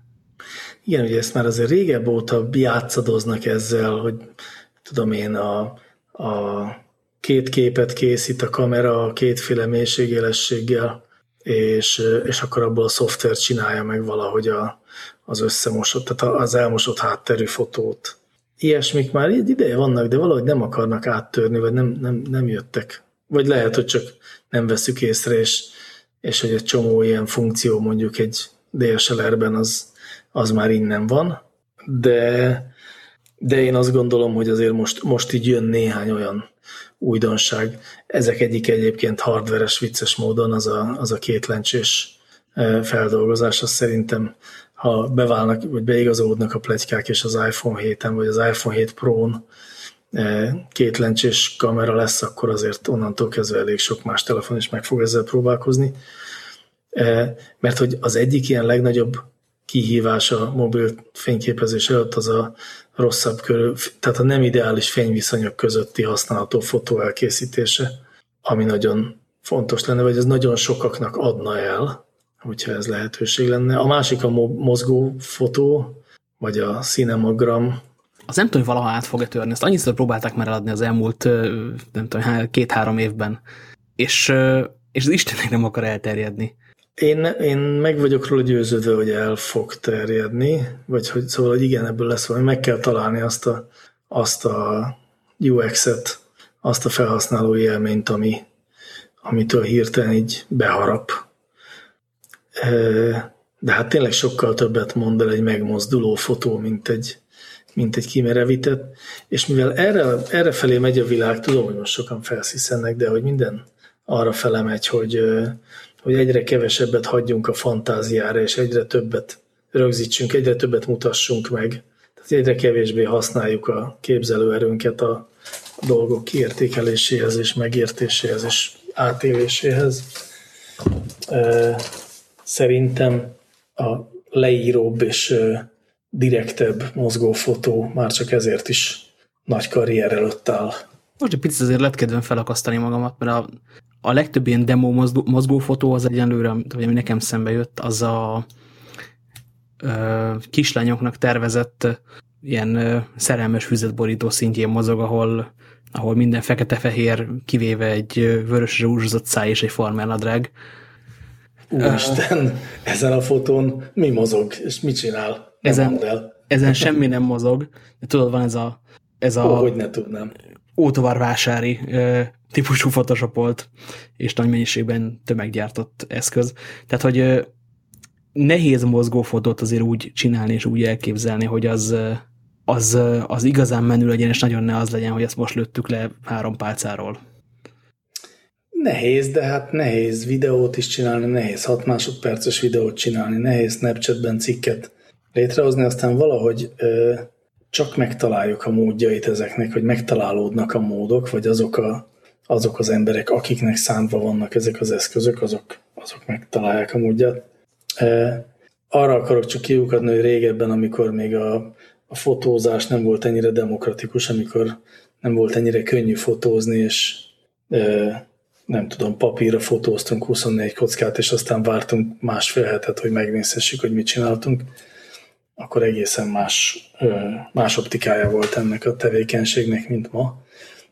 Igen, ugye ezt már azért régebb óta játszadoznak ezzel, hogy tudom én, a a két képet készít a kamera kétféle mélységélességgel, és, és akkor abból a szoftver csinálja meg valahogy a, az összemosott, tehát az elmosott hátterű fotót. Ilyesmik már ideje vannak, de valahogy nem akarnak áttörni, vagy nem, nem, nem jöttek. Vagy lehet, hogy csak nem veszük észre, és, és hogy egy csomó ilyen funkció mondjuk egy DSLR-ben az, az már innen van, de de én azt gondolom, hogy azért most, most így jön néhány olyan újdonság. Ezek egyik egyébként hardveres, vicces módon az a, az a két lencsés e, feldolgozás, az szerintem ha beválnak, vagy beigazolódnak a plegykák, és az iPhone 7-en, vagy az iPhone 7 Pro-n e, két kamera lesz, akkor azért onnantól kezdve elég sok más telefon is meg fog ezzel próbálkozni. E, mert hogy az egyik ilyen legnagyobb kihívás a mobil fényképezés előtt az a rosszabb körül, tehát a nem ideális fényviszonyok közötti használható fotó elkészítése, ami nagyon fontos lenne, vagy ez nagyon sokaknak adna el, hogyha ez lehetőség lenne. A másik a mozgó fotó, vagy a cinemagram. Az nem tudom, hogy valaha át fog-e törni. Ezt annyiszor próbálták már eladni az elmúlt, nem tudom, két-három évben. És, és az Istennek nem akar elterjedni. Én, én meg vagyok róla győződve, hogy el fog terjedni, vagy hogy szóval, hogy igen, ebből lesz valami, meg kell találni azt a, azt a UX-et, azt a felhasználói élményt, ami, amitől hirtelen így beharap. De hát tényleg sokkal többet mond el egy megmozduló fotó, mint egy, mint egy kimerevített, és mivel erre, erre felé megy a világ, tudom, hogy most sokan felsziszennek, de hogy minden arra fele megy, hogy, hogy egyre kevesebbet hagyjunk a fantáziára, és egyre többet rögzítsünk, egyre többet mutassunk meg. Tehát egyre kevésbé használjuk a képzelőerőnket a dolgok kiértékeléséhez és megértéséhez és átéléséhez. Szerintem a leíróbb és direktebb mozgófotó már csak ezért is nagy karrier előtt áll. Most egy picit azért lett kedvem felakasztani magamat, mert a, a legtöbb ilyen demo mozgófotó az egyenlőre, ami nekem szembe jött, az a ö, kislányoknak tervezett ilyen ö, szerelmes füzetborító szintjén mozog, ahol, ahol minden fekete-fehér, kivéve egy vörös rúzsozott száj és egy farmernadrág. Úristen, uh, ezen a fotón mi mozog, és mit csinál? ezen, ezen semmi nem mozog, de tudod, van ez a ez a Ó, hogy ne tudnám. Ótovarvásári típusú photoshopolt és nagy mennyiségben tömeggyártott eszköz. Tehát, hogy nehéz mozgó fotót azért úgy csinálni és úgy elképzelni, hogy az, az, az igazán menő legyen, és nagyon ne az legyen, hogy ezt most lőttük le három pálcáról. Nehéz, de hát nehéz videót is csinálni, nehéz 6 másodperces videót csinálni, nehéz Snapchatben cikket létrehozni, aztán valahogy ö, csak megtaláljuk a módjait ezeknek, hogy megtalálódnak a módok, vagy azok, a, azok az emberek, akiknek szánva vannak ezek az eszközök, azok, azok megtalálják a módját. E, arra akarok csak kiukadni, hogy régebben, amikor még a, a fotózás nem volt ennyire demokratikus, amikor nem volt ennyire könnyű fotózni, és e, nem tudom, papírra fotóztunk 24 kockát, és aztán vártunk másfél hetet, hogy megnézhessük, hogy mit csináltunk akkor egészen más, más optikája volt ennek a tevékenységnek, mint ma.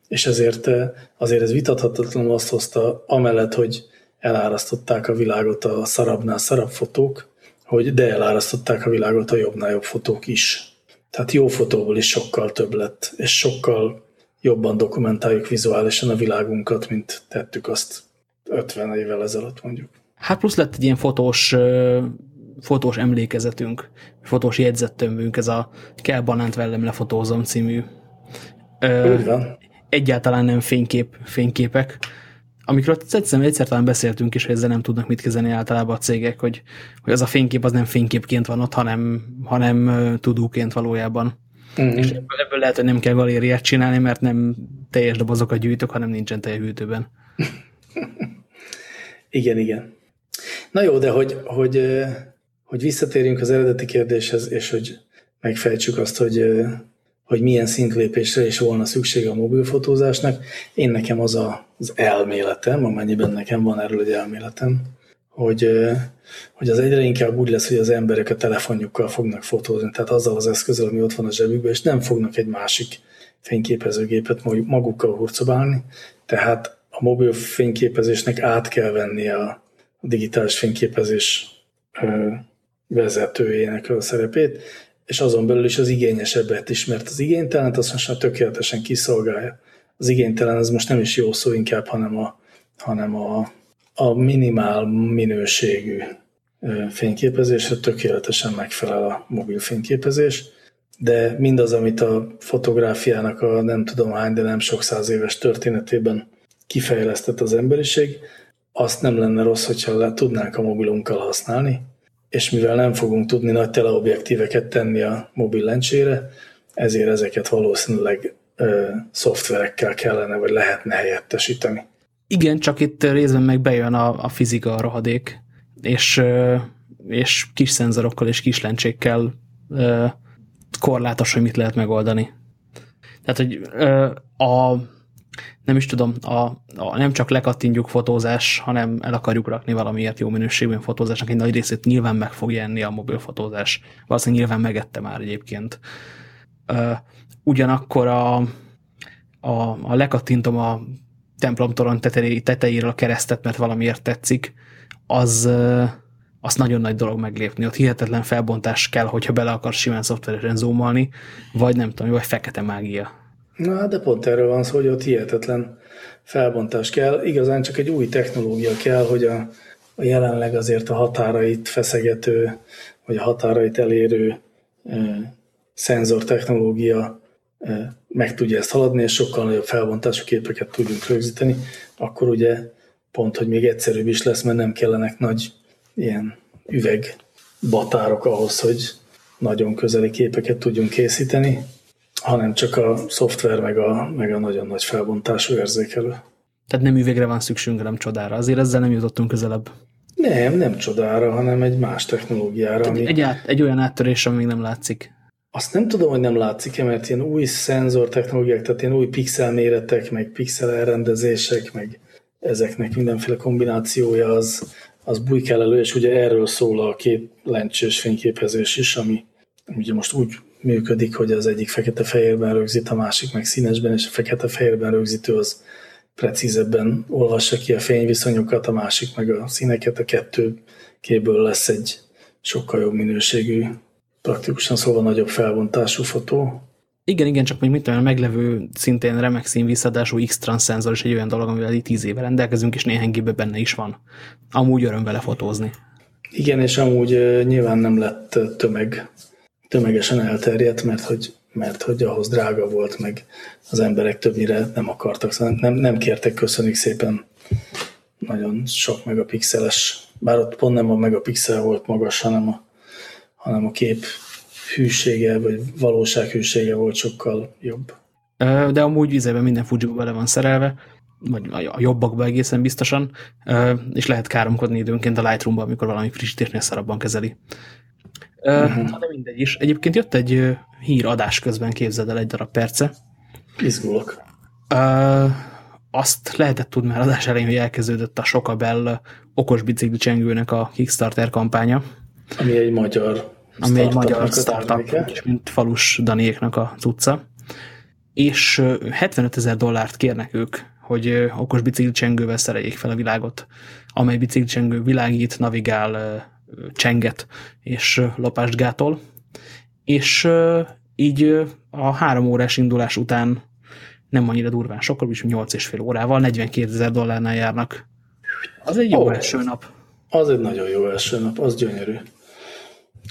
És ezért azért ez vitathatatlanul azt hozta, amellett, hogy elárasztották a világot a szarabnál szarabb fotók, hogy de elárasztották a világot a jobbnál jobb fotók is. Tehát jó fotóból is sokkal több lett, és sokkal jobban dokumentáljuk vizuálisan a világunkat, mint tettük azt 50 évvel ezelőtt mondjuk. Hát plusz lett egy ilyen fotós fotós emlékezetünk, fotós jegyzettömbünk, ez a Kell banánt vellem lefotózom című. Ö, egyáltalán nem fénykép, fényképek, amikről egyszer, egyszer talán beszéltünk is, hogy ezzel nem tudnak mit kezdeni általában a cégek, hogy, hogy az a fénykép az nem fényképként van ott, hanem, hanem tudóként valójában. Mm -hmm. És ebből, ebből lehet, hogy nem kell galériát csinálni, mert nem teljes dobozokat gyűjtök, hanem nincsen hűtőben. *laughs* igen, igen. Na jó, de hogy, hogy hogy visszatérjünk az eredeti kérdéshez, és hogy megfejtsük azt, hogy, hogy milyen szintlépésre is volna szükség a mobilfotózásnak. Én nekem az a, az elméletem, amennyiben nekem van erről egy elméletem, hogy, hogy az egyre inkább úgy lesz, hogy az emberek a telefonjukkal fognak fotózni, tehát azzal az eszközzel, ami ott van a zsebükben, és nem fognak egy másik fényképezőgépet magukkal hurcobálni, tehát a mobil fényképezésnek át kell venni a digitális fényképezés vezetőjének a szerepét, és azon belül is az igényesebbet is, mert az igénytelent azt most már tökéletesen kiszolgálja. Az igénytelen az most nem is jó szó inkább, hanem a, hanem a, a minimál minőségű fényképezésre tökéletesen megfelel a mobil fényképezés, de mindaz, amit a fotográfiának a nem tudom hány, de nem sok száz éves történetében kifejlesztett az emberiség, azt nem lenne rossz, hogyha le tudnánk a mobilunkkal használni, és mivel nem fogunk tudni nagy teleobjektíveket tenni a mobil lencsére, ezért ezeket valószínűleg ö, szoftverekkel kellene, vagy lehetne helyettesíteni. Igen, csak itt részben meg bejön a, a fizika, a rohadék, és, ö, és kis szenzorokkal és kis lencsékkel ö, korlátos, hogy mit lehet megoldani. Tehát, hogy ö, a nem is tudom, a, a nem csak lekattintjuk fotózás, hanem el akarjuk rakni valamiért jó minőségű fotózásnak egy nagy részét nyilván meg fogja enni a mobilfotózás. Valószínűleg nyilván megette már egyébként. Ugyanakkor a, a, a lekattintom a templomtoron tetejéről a keresztet, mert valamiért tetszik, az, az nagyon nagy dolog meglépni. Ott hihetetlen felbontás kell, hogyha bele akarsz simán szoftveresen zoomolni, vagy nem tudom, vagy fekete mágia. Na, de pont erről van szó, hogy ott hihetetlen felbontás kell. Igazán csak egy új technológia kell, hogy a, a jelenleg azért a határait feszegető, vagy a határait elérő e, szenzor technológia e, meg tudja ezt haladni, és sokkal nagyobb felbontású képeket tudjunk rögzíteni, akkor ugye pont, hogy még egyszerűbb is lesz, mert nem kellenek nagy ilyen üveg batárok ahhoz, hogy nagyon közeli képeket tudjunk készíteni, hanem csak a szoftver meg a, meg a nagyon nagy felbontású érzékelő. Tehát nem üvegre van szükségünk, hanem csodára. Azért ezzel nem jutottunk közelebb. Nem, nem csodára, hanem egy más technológiára. Ami... Egy, át, egy olyan áttörés, ami még nem látszik. Azt nem tudom, hogy nem látszik-e, mert ilyen új szenzor technológiák, tehát ilyen új pixel méretek, meg pixel elrendezések, meg ezeknek mindenféle kombinációja az, az bujkál elő, és ugye erről szól a kép lencsős fényképezés is, ami ugye most úgy működik, hogy az egyik fekete-fehérben rögzít, a másik meg színesben, és a fekete-fehérben rögzítő az precízebben olvassa ki a fényviszonyokat, a másik meg a színeket, a kettő képből lesz egy sokkal jobb minőségű, praktikusan szóval nagyobb felbontású fotó. Igen, igen, csak még mit tudom, a meglevő szintén remek színvisszadású X-trans szenzor is egy olyan dolog, amivel itt tíz éve rendelkezünk, és néhány gépben benne is van. Amúgy öröm vele fotózni. Igen, és amúgy nyilván nem lett tömeg, tömegesen elterjedt, mert hogy, mert hogy ahhoz drága volt, meg az emberek többnyire nem akartak, szóval nem, nem kértek, köszönjük szépen nagyon sok megapixeles, bár ott pont nem a megapixel volt magas, hanem a, hanem a kép hűsége, vagy valóság hűsége volt sokkal jobb. De amúgy vizében minden fuji bele van szerelve, vagy a jobbakba egészen biztosan, és lehet káromkodni időnként a lightroom amikor valami frissítésnél szarabban kezeli. Uh -huh. De mindegy is. Egyébként jött egy hír adás közben, képzeld el egy darab perce. Izgulok. Azt lehetett tudni már adás elején, hogy elkezdődött a Sokabell okos bicikli csengőnek a Kickstarter kampánya. Ami egy magyar ami egy magyar startup, és mint falus Daniéknak a cucca. És 75 ezer dollárt kérnek ők, hogy okos biciklicsengővel szereljék fel a világot, amely biciklicsengő világít, navigál, csenget és lopást gátol. És így a három órás indulás után nem annyira durván sokkal, is 8 és fél órával 42 ezer dollárnál járnak. Az egy jó oh, első nap. Az egy nagyon jó első nap, az gyönyörű.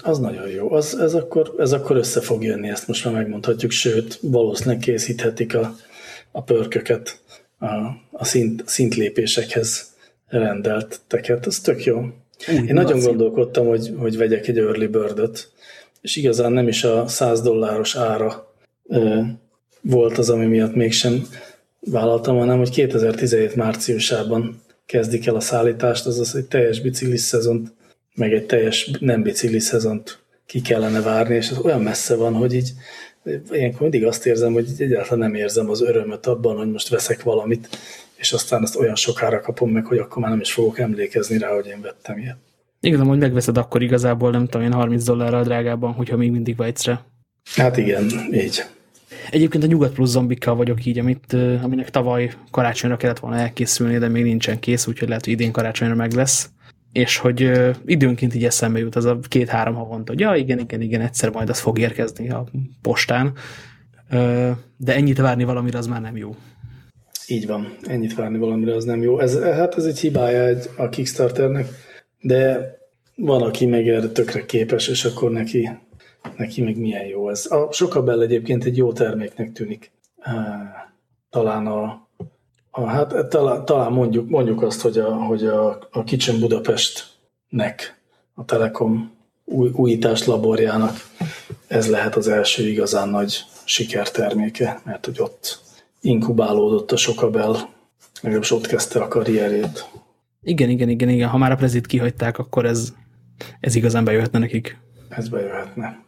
Az nagyon jó. Az, ez, akkor, ez akkor össze fog jönni, ezt most már megmondhatjuk, sőt, valószínűleg készíthetik a, a pörköket a, a szint, szintlépésekhez rendelt teket. Ez tök jó. Én Én nagyon gondolkodtam, hogy, hogy vegyek egy early bird és igazán nem is a 100 dolláros ára ö, volt az, ami miatt mégsem vállaltam, hanem hogy 2017 márciusában kezdik el a szállítást, azaz egy teljes biciklis szezont meg egy teljes nem bicikli szezont ki kellene várni, és ez olyan messze van, hogy így ilyenkor mindig azt érzem, hogy egyáltalán nem érzem az örömöt abban, hogy most veszek valamit, és aztán azt olyan sokára kapom meg, hogy akkor már nem is fogok emlékezni rá, hogy én vettem ilyet. Igazán, hogy megveszed akkor igazából, nem tudom én, 30 dollárral drágában, hogyha még mindig vágysz rá. Hát igen, így. Egyébként a Nyugat Plus zombikkal vagyok így, amit, aminek tavaly karácsonyra kellett volna elkészülni, de még nincsen kész, úgyhogy lehet, hogy idén karácsonyra meg lesz és hogy időnként így eszembe jut az a két-három havonta, hogy ja, igen, igen, igen, egyszer majd az fog érkezni a postán, de ennyit várni valamire az már nem jó. Így van, ennyit várni valamire az nem jó. Ez, hát ez egy hibája egy, a Kickstarternek, de van, aki meg erre tökre képes, és akkor neki, neki meg milyen jó ez. A Sokabell egyébként egy jó terméknek tűnik. Talán a, a, hát talán, talán mondjuk, mondjuk azt, hogy a, hogy a, a Kitchen Budapestnek, a Telekom új, újítás laborjának ez lehet az első igazán nagy sikerterméke, mert hogy ott inkubálódott a Sokabel, legalábbis ott kezdte a karrierjét. Igen, igen, igen, igen. Ha már a prezit kihagyták, akkor ez, ez igazán bejöhetne nekik. Ez bejöhetne.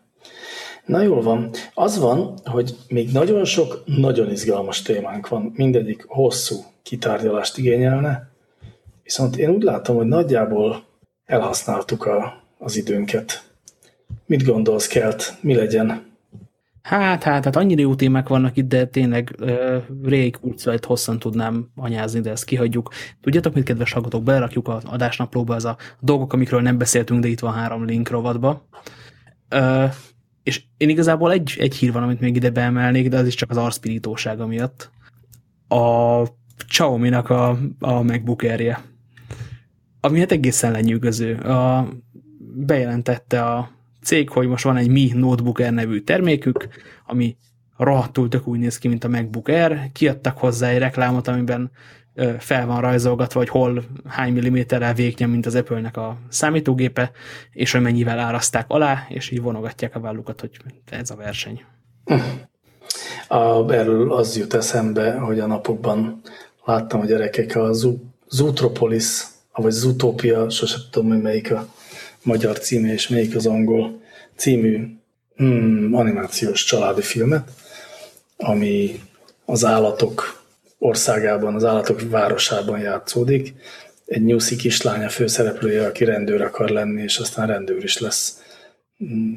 Na jól van. Az van, hogy még nagyon sok, nagyon izgalmas témánk van. Mindegyik hosszú kitárgyalást igényelne, viszont én úgy látom, hogy nagyjából elhasználtuk a, az időnket. Mit gondolsz, Kelt? Mi legyen? Hát, hát, hát annyira jó témák vannak itt, de tényleg uh, Ray Kurzweit hosszan tudnám anyázni, de ezt kihagyjuk. Tudjátok mit, kedves hallgatók, belerakjuk az adásnaplóba az a dolgok, amikről nem beszéltünk, de itt van három link rovatba. Uh, és én igazából egy, egy hír van, amit még ide beemelnék, de az is csak az arszpirítósága miatt. A Xiaomi-nak a, a MacBook Air-je. Ami hát egészen lenyűgöző. A, bejelentette a cég, hogy most van egy Mi Notebook Air nevű termékük, ami rohadtul tök úgy néz ki, mint a MacBook Air. Kiadtak hozzá egy reklámot, amiben fel van rajzolgatva, hogy hol hány milliméterrel véknyen, mint az Apple-nek a számítógépe, és hogy mennyivel áraszták alá, és így vonogatják a vállukat, hogy ez a verseny. A, erről az jut eszembe, hogy a napokban láttam a gyerekek a Zootropolis, vagy Zootopia, sosem tudom, hogy melyik a magyar címe és melyik az angol című hmm, animációs családi filmet, ami az állatok országában, az állatok városában játszódik. Egy nyuszi kislánya főszereplője, aki rendőr akar lenni, és aztán rendőr is lesz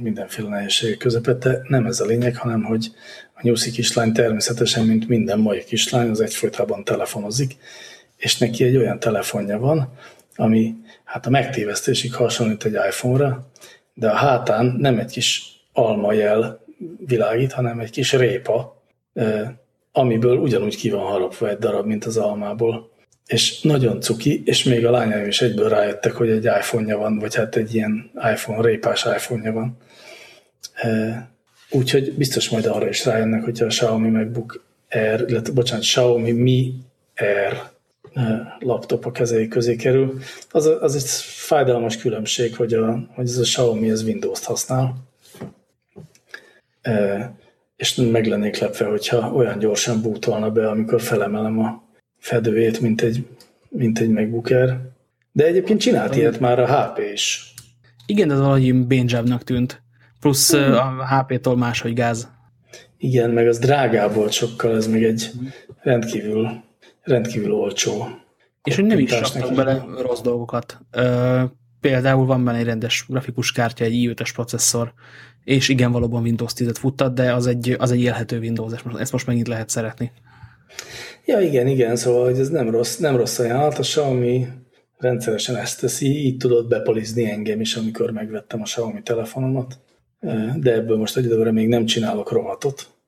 mindenféle nehézségek közepette. Nem ez a lényeg, hanem hogy a nyuszi kislány természetesen, mint minden mai kislány, az egyfolytában telefonozik, és neki egy olyan telefonja van, ami hát a megtévesztésig hasonlít egy iPhone-ra, de a hátán nem egy kis almajel világít, hanem egy kis répa, amiből ugyanúgy ki van harapva egy darab, mint az almából. És nagyon cuki, és még a lányaim is egyből rájöttek, hogy egy iPhone-ja van, vagy hát egy ilyen iPhone, répás iPhone-ja van. Úgyhogy biztos majd arra is rájönnek, hogyha a Xiaomi MacBook Air, illetve bocsánat, Xiaomi Mi Air laptop a kezei közé kerül. Az, az egy fájdalmas különbség, hogy, a, hogy ez a Xiaomi ez Windows-t használ. E, és meg lennék lepve, hogyha olyan gyorsan bútolna be, amikor felemelem a fedőjét, mint egy, mint egy MacBook Air. De egyébként csinált ilyet már a HP is. Igen, ez valahogy bénzsábbnak tűnt. Plusz hmm. a HP-tól máshogy gáz. Igen, meg az drágább volt sokkal, ez még egy rendkívül rendkívül olcsó. És hogy nem is raknak bele rossz dolgokat. Ö, például van benne egy rendes grafikus kártya, egy i5-es processzor, és igen, valóban Windows 10-et futtat, de az egy, az egy élhető Windows, ezt most megint lehet szeretni. Ja, igen, igen, szóval hogy ez nem rossz, nem rossz ajánlat, a Xiaomi rendszeresen ezt teszi, így tudott bepolizni engem is, amikor megvettem a Xiaomi telefonomat, de ebből most egyelőre még nem csinálok rohatot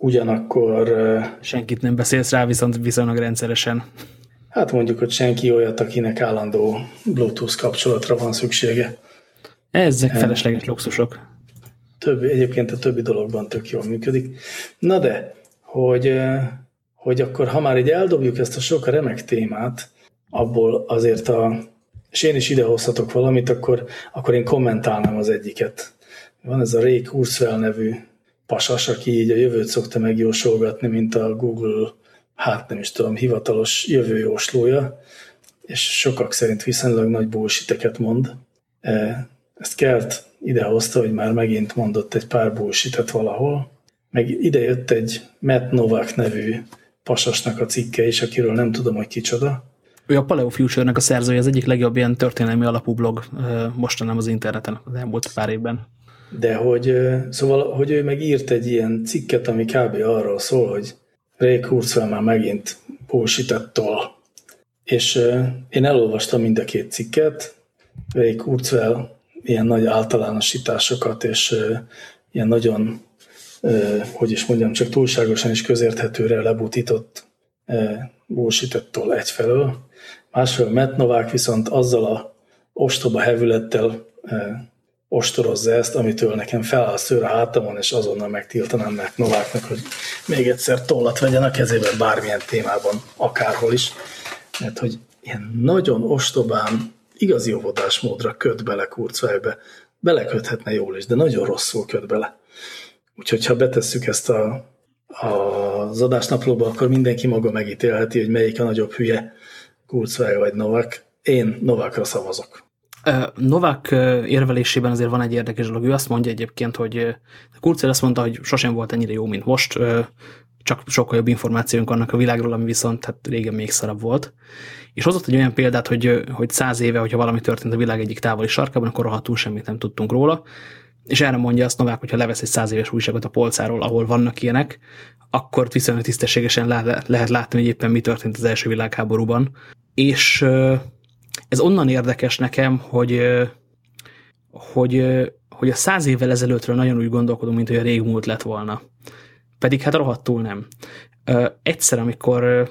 ugyanakkor... Senkit nem beszélsz rá, viszont viszonylag rendszeresen. Hát mondjuk, hogy senki olyat, akinek állandó Bluetooth kapcsolatra van szüksége. Ezek felesleges luxusok. Többi, egyébként a többi dologban tök jól működik. Na de, hogy, hogy akkor ha már így eldobjuk ezt a sok remek témát, abból azért a, és én is idehozhatok valamit, akkor, akkor én kommentálnám az egyiket. Van ez a Ray Kurzweil nevű pasas, aki így a jövőt szokta megjósolgatni, mint a Google, hát nem is tudom, hivatalos jövőjóslója, és sokak szerint viszonylag nagy bullshiteket mond. E, ezt Kelt idehozta, hogy már megint mondott egy pár bullshitet valahol, meg ide jött egy Matt Novak nevű pasasnak a cikke is, akiről nem tudom, hogy kicsoda. Ő a Paleo Future-nek a szerzője, az egyik legjobb ilyen történelmi alapú blog e, mostanában az interneten az elmúlt pár évben. De hogy, szóval, hogy ő meg írt egy ilyen cikket, ami kb. arról szól, hogy Ray Kurzweil már megint bullshitettól. És én elolvastam mind a két cikket, Ray Kurzweil ilyen nagy általánosításokat, és ilyen nagyon, hogy is mondjam, csak túlságosan is közérthetőre lebutított bullshitettól egyfelől. Másfelől Matt Novák viszont azzal a ostoba hevülettel ostorozza ezt, amitől nekem feláll a szőr a hátamon, és azonnal megtiltanám meg Nováknak, hogy még egyszer tollat vegyen a kezében bármilyen témában, akárhol is. Mert hogy ilyen nagyon ostobán, igazi óvodásmódra köt bele Kurzweilbe, beleköthetne jól is, de nagyon rosszul köt bele. Úgyhogy ha betesszük ezt a, a, az adásnaplóba, akkor mindenki maga megítélheti, hogy melyik a nagyobb hülye, Kurzweil vagy Novak. Én Novakra szavazok. Novák érvelésében azért van egy érdekes dolog. Ő azt mondja egyébként, hogy Kurzweil azt mondta, hogy sosem volt ennyire jó, mint most, csak sokkal jobb információnk annak a világról, ami viszont hát régen még szarabb volt. És hozott egy olyan példát, hogy, hogy száz éve, hogyha valami történt a világ egyik távoli sarkában, akkor rohadtul semmit nem tudtunk róla. És erre mondja azt Novák, hogyha levesz egy száz éves újságot a polcáról, ahol vannak ilyenek, akkor viszonylag tisztességesen lehet látni, hogy éppen mi történt az első világháborúban. És ez onnan érdekes nekem, hogy, hogy, hogy a száz évvel ezelőttről nagyon úgy gondolkodom, mint hogy a régmúlt lett volna. Pedig hát rohadtul nem. Egyszer, amikor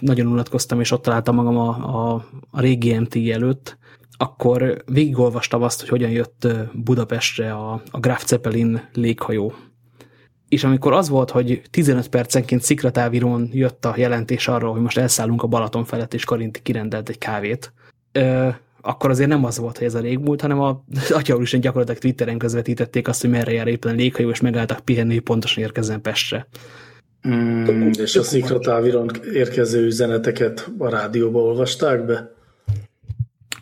nagyon unatkoztam, és ott találtam magam a, a, a régi MT előtt, akkor végigolvastam azt, hogy hogyan jött Budapestre a, a Graf Zeppelin léghajó. És amikor az volt, hogy 15 percenként szikratávírón jött a jelentés arról, hogy most elszállunk a Balaton felett, és Karinti kirendelt egy kávét, ö, akkor azért nem az volt, hogy ez a régmúlt, hanem a *laughs* Atya Úristen gyakorlatilag Twitteren közvetítették azt, hogy merre jár éppen a léghajó, és megálltak pihenni, hogy pontosan érkezzen Pestre. Mm, és a szikratáviron érkező üzeneteket a rádióba olvasták be?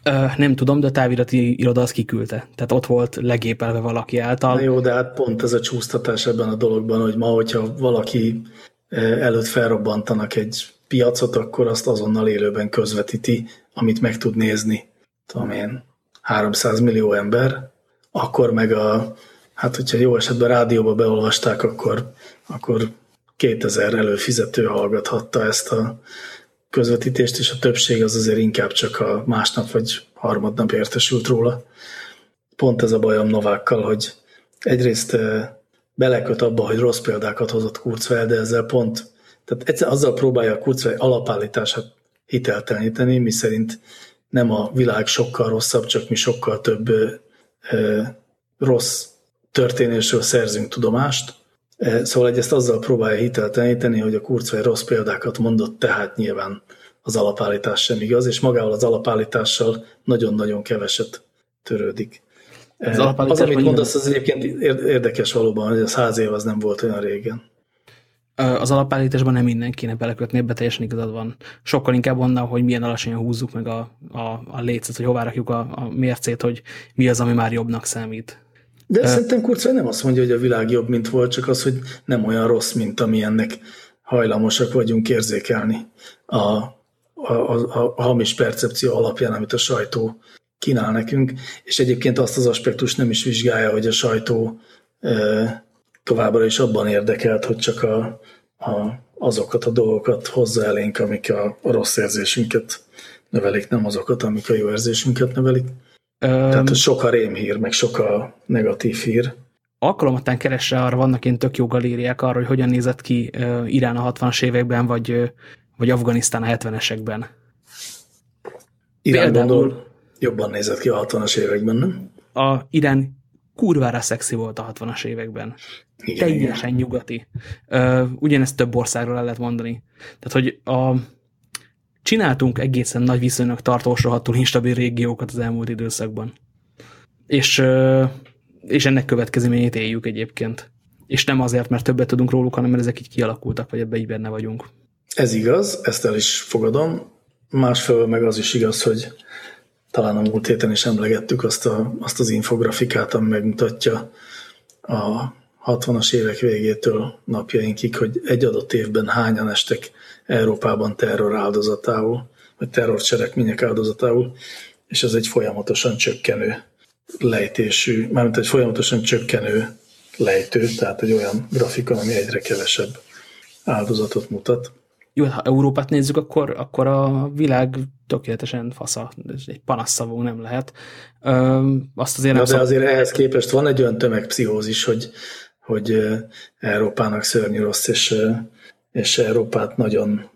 Ö, nem tudom, de a távirati iroda azt kiküldte. Tehát ott volt legépelve valaki által. Na jó, de hát pont ez a csúsztatás ebben a dologban, hogy ma, hogyha valaki előtt felrobbantanak egy piacot, akkor azt azonnal élőben közvetíti, amit meg tud nézni, tudom én, 300 millió ember, akkor meg a, hát hogyha jó esetben rádióba beolvasták, akkor, akkor 2000 előfizető hallgathatta ezt a közvetítést, és a többség az azért inkább csak a másnap vagy harmadnap értesült róla. Pont ez a bajom Novákkal, hogy egyrészt beleköt abba, hogy rossz példákat hozott Kurzweil, de ezzel pont, tehát egyszer azzal próbálja a Kurzweil alapállítását hitelteleníteni, mi szerint nem a világ sokkal rosszabb, csak mi sokkal több ö, rossz történésről szerzünk tudomást, szóval ezt azzal próbálja hitelteleníteni, hogy a Kurzweil rossz példákat mondott, tehát nyilván az alapállítás sem igaz, és magával az alapállítással nagyon-nagyon keveset törődik. Az, az amit mondasz, az egyébként érdekes valóban, hogy a száz év az nem volt olyan régen. Az alapállításban nem mindenkinek belekötni, ebbe teljesen igazad van. Sokkal inkább onnan, hogy milyen alacsonyan húzzuk meg a, a, a lécet, hogy hová rakjuk a, a mércét, hogy mi az, ami már jobbnak számít. De uh, szerintem Kurzweil nem azt mondja, hogy a világ jobb, mint volt, csak az, hogy nem olyan rossz, mint amilyennek hajlamosak vagyunk érzékelni a, a, a, a hamis percepció alapján, amit a sajtó kínál nekünk, és egyébként azt az aspektus nem is vizsgálja, hogy a sajtó e, továbbra is abban érdekelt, hogy csak a, a, azokat a dolgokat hozza elénk, amik a, a rossz érzésünket növelik, nem azokat, amik a jó érzésünket növelik. Tehát sok a rémhír, meg sok a negatív hír. Alkalomattán keresse arra, vannak én tök jó galériák arra, hogy hogyan nézett ki Irán a 60-as években, vagy, vagy Afganisztán a 70-esekben. Irán Például, gondol, jobban nézett ki a 60-as években, nem? A Irán kurvára szexi volt a 60-as években. Igen, Teljesen igen. nyugati. Ugyanezt több országról el lehet mondani. Tehát, hogy a, csináltunk egészen nagy viszonylag tartós, rohadtul instabil régiókat az elmúlt időszakban. És, és ennek következményét éljük egyébként. És nem azért, mert többet tudunk róluk, hanem mert ezek így kialakultak, vagy ebbe így benne vagyunk. Ez igaz, ezt el is fogadom. Másfelől meg az is igaz, hogy talán a múlt héten is emlegettük azt, a, azt az infografikát, ami megmutatja a 60-as évek végétől napjainkig, hogy egy adott évben hányan estek Európában terror áldozatául, vagy terrorcselekmények áldozatául, és ez egy folyamatosan csökkenő lejtésű, mármint egy folyamatosan csökkenő lejtő, tehát egy olyan grafika, ami egyre kevesebb áldozatot mutat. Jó, ha Európát nézzük, akkor, akkor a világ tökéletesen fasza, egy panaszszavú nem lehet. Ö, azt azért nem de szab... azért ehhez képest van egy olyan tömegpszichózis, hogy, hogy Európának szörnyű rossz, és és Európát nagyon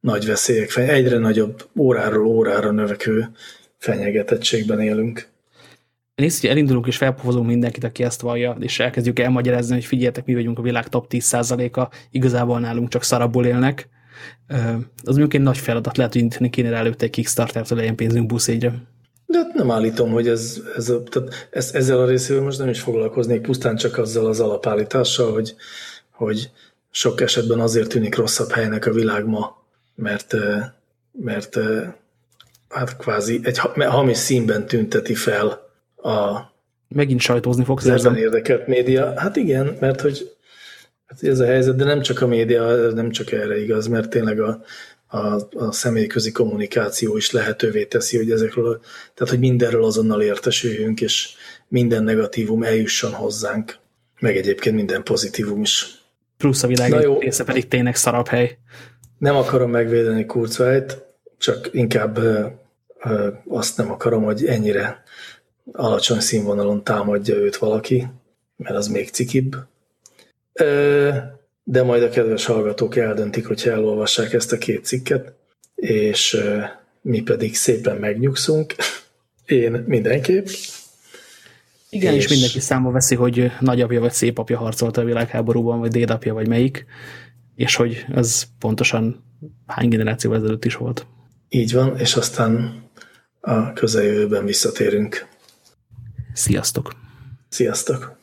nagy veszélyek, egyre nagyobb óráról órára növekvő fenyegetettségben élünk. Nézd, hogy elindulunk és felpofozunk mindenkit, aki ezt vallja, és elkezdjük elmagyarázni, hogy figyeljetek, mi vagyunk a világ top 10%-a, igazából nálunk csak szarabból élnek. Az mondjuk egy nagy feladat, lehet, hogy indítani kéne rá előtte egy Kickstarter-től legyen pénzünk buszégyre. De hát nem állítom, hogy ez, ez tehát ez, ezzel a részével most nem is foglalkoznék, pusztán csak azzal az alapállítással, hogy, hogy sok esetben azért tűnik rosszabb helynek a világ ma, mert, mert hát kvázi egy hamis színben tünteti fel a Megint sajtózni fogsz ezzel érdekelt média. Hát igen, mert hogy hát ez a helyzet, de nem csak a média, nem csak erre igaz, mert tényleg a, a, a személyközi kommunikáció is lehetővé teszi, hogy ezekről, tehát hogy mindenről azonnal értesüljünk, és minden negatívum eljusson hozzánk, meg egyébként minden pozitívum is. Plusz a világ egy része pedig tényleg szarabb hely. Nem akarom megvédeni Kurzweit, csak inkább ö, ö, azt nem akarom, hogy ennyire alacsony színvonalon támadja őt valaki, mert az még cikibb. De majd a kedves hallgatók eldöntik, hogyha elolvassák ezt a két cikket, és mi pedig szépen megnyugszunk. Én mindenképp. Igen, és, és mindenki számba veszi, hogy nagyapja vagy szépapja harcolta a világháborúban, vagy dédapja, vagy melyik, és hogy ez pontosan hány generáció ezelőtt is volt. Így van, és aztán a közeljövőben visszatérünk. Sziasztok! Sziasztok!